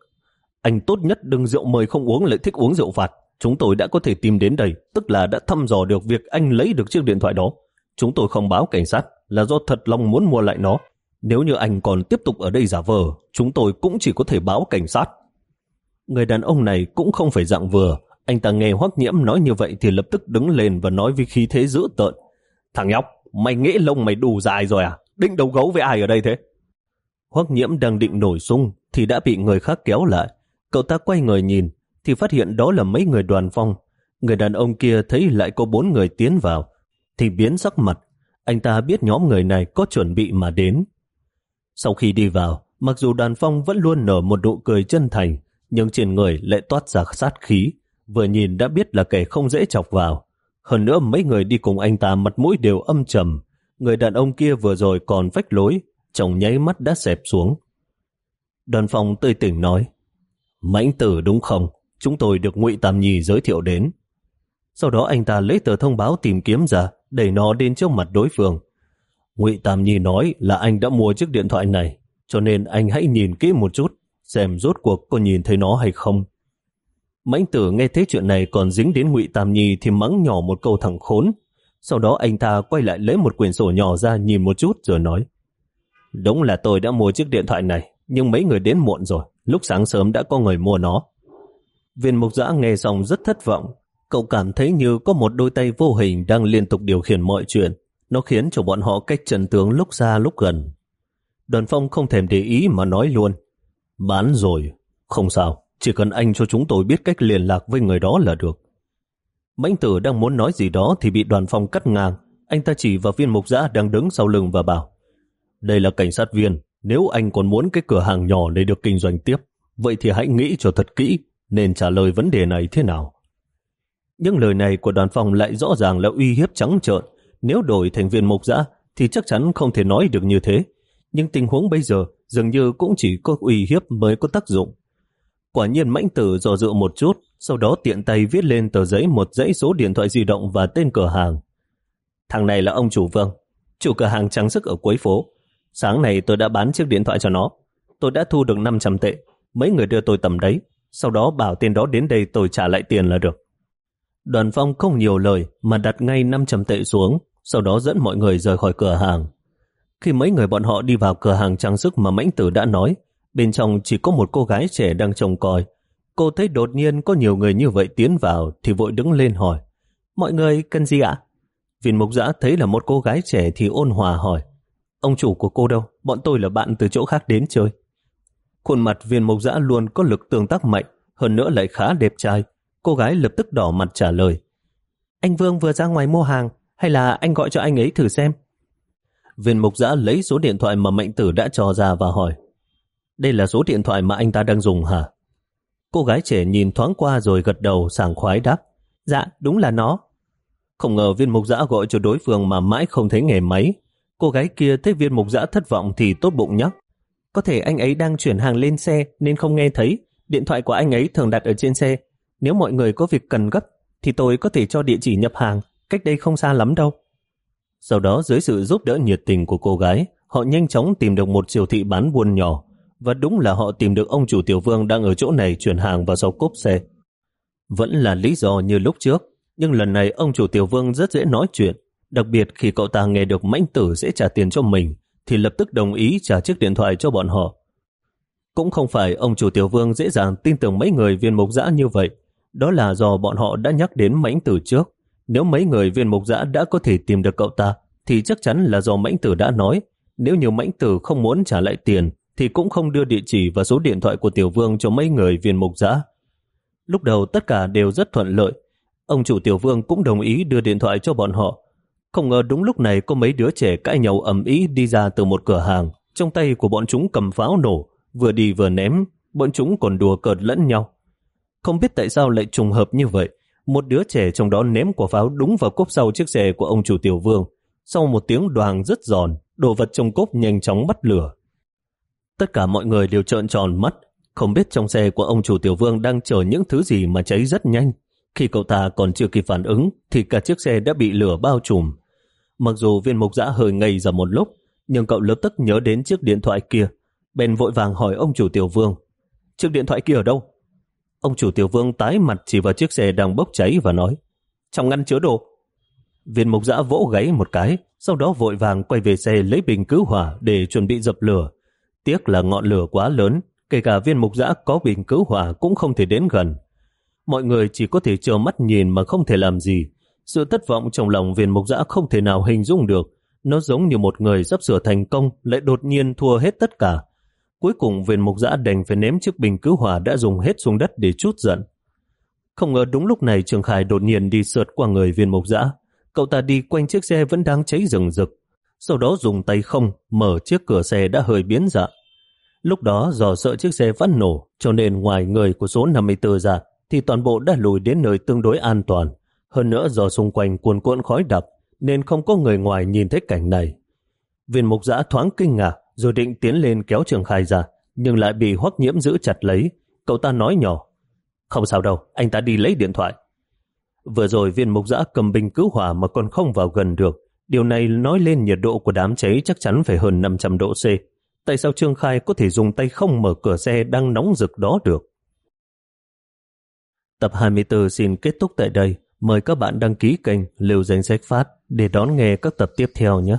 Anh tốt nhất đừng rượu mời không uống lại thích uống rượu phạt. Chúng tôi đã có thể tìm đến đây, tức là đã thăm dò được việc anh lấy được chiếc điện thoại đó. Chúng tôi không báo cảnh sát là do thật lòng muốn mua lại nó. Nếu như anh còn tiếp tục ở đây giả vờ, chúng tôi cũng chỉ có thể báo cảnh sát. Người đàn ông này cũng không phải dạng vừa. Anh ta nghe Hoắc Nhiễm nói như vậy thì lập tức đứng lên và nói với khí thế dữ tợn. Thằng nhóc, mày nghĩ lông mày đủ dài rồi à? Định đấu gấu với ai ở đây thế? Hoắc Nhiễm đang định nổi sung thì đã bị người khác kéo lại. Cậu ta quay người nhìn thì phát hiện đó là mấy người đoàn phong. Người đàn ông kia thấy lại có bốn người tiến vào thì biến sắc mặt. Anh ta biết nhóm người này có chuẩn bị mà đến. Sau khi đi vào, mặc dù đoàn phong vẫn luôn nở một nụ cười chân thành, nhưng trên người lại toát ra sát khí. Vừa nhìn đã biết là kẻ không dễ chọc vào. Hơn nữa mấy người đi cùng anh ta mặt mũi đều âm trầm. Người đàn ông kia vừa rồi còn vách lối, chồng nháy mắt đã xẹp xuống. Đoàn phong tươi tỉnh nói, Mãnh tử đúng không? Chúng tôi được ngụy Tam Nhi giới thiệu đến. Sau đó anh ta lấy tờ thông báo tìm kiếm ra, đẩy nó đến trước mặt đối phương. Ngụy Tam Nhi nói là anh đã mua chiếc điện thoại này, cho nên anh hãy nhìn kỹ một chút, xem rốt cuộc có nhìn thấy nó hay không. Mãnh tử nghe thấy chuyện này còn dính đến Ngụy Tam Nhi thì mắng nhỏ một câu thẳng khốn. Sau đó anh ta quay lại lấy một quyển sổ nhỏ ra nhìn một chút rồi nói Đúng là tôi đã mua chiếc điện thoại này, nhưng mấy người đến muộn rồi, lúc sáng sớm đã có người mua nó. Viên mục giã nghe xong rất thất vọng, cậu cảm thấy như có một đôi tay vô hình đang liên tục điều khiển mọi chuyện. Nó khiến cho bọn họ cách trần tướng lúc xa lúc gần. Đoàn phong không thèm để ý mà nói luôn. Bán rồi, không sao, chỉ cần anh cho chúng tôi biết cách liên lạc với người đó là được. Mãnh tử đang muốn nói gì đó thì bị đoàn phong cắt ngang. Anh ta chỉ vào viên mục giã đang đứng sau lưng và bảo đây là cảnh sát viên, nếu anh còn muốn cái cửa hàng nhỏ để được kinh doanh tiếp, vậy thì hãy nghĩ cho thật kỹ nên trả lời vấn đề này thế nào. Những lời này của đoàn phòng lại rõ ràng là uy hiếp trắng trợn. Nếu đổi thành viên mục dã thì chắc chắn không thể nói được như thế. Nhưng tình huống bây giờ dường như cũng chỉ có uy hiếp mới có tác dụng. Quả nhiên mãnh tử dò dự một chút, sau đó tiện tay viết lên tờ giấy một dãy số điện thoại di động và tên cửa hàng. Thằng này là ông chủ Vương, chủ cửa hàng trang sức ở cuối phố. Sáng nay tôi đã bán chiếc điện thoại cho nó. Tôi đã thu được 500 tệ. Mấy người đưa tôi tầm đấy. Sau đó bảo tên đó đến đây tôi trả lại tiền là được. Đoàn phong không nhiều lời mà đặt ngay 500 tệ xuống, sau đó dẫn mọi người rời khỏi cửa hàng. Khi mấy người bọn họ đi vào cửa hàng trang sức mà mãnh tử đã nói, bên trong chỉ có một cô gái trẻ đang trông coi. Cô thấy đột nhiên có nhiều người như vậy tiến vào thì vội đứng lên hỏi Mọi người cần gì ạ? Viên mục giã thấy là một cô gái trẻ thì ôn hòa hỏi Ông chủ của cô đâu? Bọn tôi là bạn từ chỗ khác đến chơi. Khuôn mặt viên mộc dã luôn có lực tương tác mạnh, hơn nữa lại khá đẹp trai. Cô gái lập tức đỏ mặt trả lời. Anh Vương vừa ra ngoài mua hàng, hay là anh gọi cho anh ấy thử xem? Viên mục giã lấy số điện thoại mà mệnh tử đã cho ra và hỏi. Đây là số điện thoại mà anh ta đang dùng hả? Cô gái trẻ nhìn thoáng qua rồi gật đầu sảng khoái đáp. Dạ, đúng là nó. Không ngờ viên mục giã gọi cho đối phương mà mãi không thấy nghề máy. Cô gái kia thấy viên mục giã thất vọng thì tốt bụng nhắc. Có thể anh ấy đang chuyển hàng lên xe nên không nghe thấy. Điện thoại của anh ấy thường đặt ở trên xe. Nếu mọi người có việc cần gấp thì tôi có thể cho địa chỉ nhập hàng. Cách đây không xa lắm đâu. Sau đó dưới sự giúp đỡ nhiệt tình của cô gái, họ nhanh chóng tìm được một siêu thị bán buôn nhỏ. Và đúng là họ tìm được ông chủ tiểu vương đang ở chỗ này chuyển hàng vào sau cốp xe. Vẫn là lý do như lúc trước, nhưng lần này ông chủ tiểu vương rất dễ nói chuyện. Đặc biệt khi cậu ta nghe được mãnh tử sẽ trả tiền cho mình, thì lập tức đồng ý trả chiếc điện thoại cho bọn họ. Cũng không phải ông chủ tiểu vương dễ dàng tin tưởng mấy người viên mục dã như vậy. Đó là do bọn họ đã nhắc đến mãnh tử trước. Nếu mấy người viên mục giã đã có thể tìm được cậu ta, thì chắc chắn là do mãnh tử đã nói. Nếu như mãnh tử không muốn trả lại tiền, thì cũng không đưa địa chỉ và số điện thoại của tiểu vương cho mấy người viên mục giã. Lúc đầu tất cả đều rất thuận lợi. Ông chủ tiểu vương cũng đồng ý đưa điện thoại cho bọn họ, không ngờ đúng lúc này có mấy đứa trẻ cãi nhau ầm ĩ đi ra từ một cửa hàng, trong tay của bọn chúng cầm pháo nổ, vừa đi vừa ném, bọn chúng còn đùa cợt lẫn nhau. Không biết tại sao lại trùng hợp như vậy, một đứa trẻ trong đó ném quả pháo đúng vào cốp sau chiếc xe của ông chủ tiểu vương. Sau một tiếng đoàn rất giòn, đồ vật trong cốp nhanh chóng bắt lửa. Tất cả mọi người đều trợn tròn mắt, không biết trong xe của ông chủ tiểu vương đang chở những thứ gì mà cháy rất nhanh. Khi cậu ta còn chưa kịp phản ứng, thì cả chiếc xe đã bị lửa bao trùm. Mặc dù viên mục giã hơi ngây ra một lúc, nhưng cậu lập tức nhớ đến chiếc điện thoại kia. Bèn vội vàng hỏi ông chủ tiểu vương, chiếc điện thoại kia ở đâu? Ông chủ tiểu vương tái mặt chỉ vào chiếc xe đang bốc cháy và nói, trong ngăn chứa đồ. Viên mục giã vỗ gáy một cái, sau đó vội vàng quay về xe lấy bình cứu hỏa để chuẩn bị dập lửa. Tiếc là ngọn lửa quá lớn, kể cả viên mục giã có bình cứu hỏa cũng không thể đến gần. Mọi người chỉ có thể chờ mắt nhìn mà không thể làm gì. Sự thất vọng trong lòng viên mục giã không thể nào hình dung được. Nó giống như một người sắp sửa thành công lại đột nhiên thua hết tất cả. Cuối cùng, viên mục giã đành phải ném chiếc bình cứu hỏa đã dùng hết xuống đất để chút giận. Không ngờ đúng lúc này Trường Khải đột nhiên đi sượt qua người viên mục giã. Cậu ta đi quanh chiếc xe vẫn đang cháy rừng rực. Sau đó dùng tay không, mở chiếc cửa xe đã hơi biến dạng. Lúc đó, do sợ chiếc xe phát nổ, cho nên ngoài người của số 54 ra, thì toàn bộ đã lùi đến nơi tương đối an toàn. Hơn nữa, do xung quanh cuồn cuộn khói đặc, nên không có người ngoài nhìn thấy cảnh này. Viên mục giã thoáng kinh ngạc rồi định tiến lên kéo trường khai ra nhưng lại bị hoắc nhiễm giữ chặt lấy. Cậu ta nói nhỏ Không sao đâu, anh ta đi lấy điện thoại. Vừa rồi viên mục giã cầm bình cứu hỏa mà còn không vào gần được. Điều này nói lên nhiệt độ của đám cháy chắc chắn phải hơn 500 độ C. Tại sao Trương Khai có thể dùng tay không mở cửa xe đang nóng rực đó được? Tập 24 xin kết thúc tại đây. Mời các bạn đăng ký kênh Liều Danh Sách Phát để đón nghe các tập tiếp theo nhé.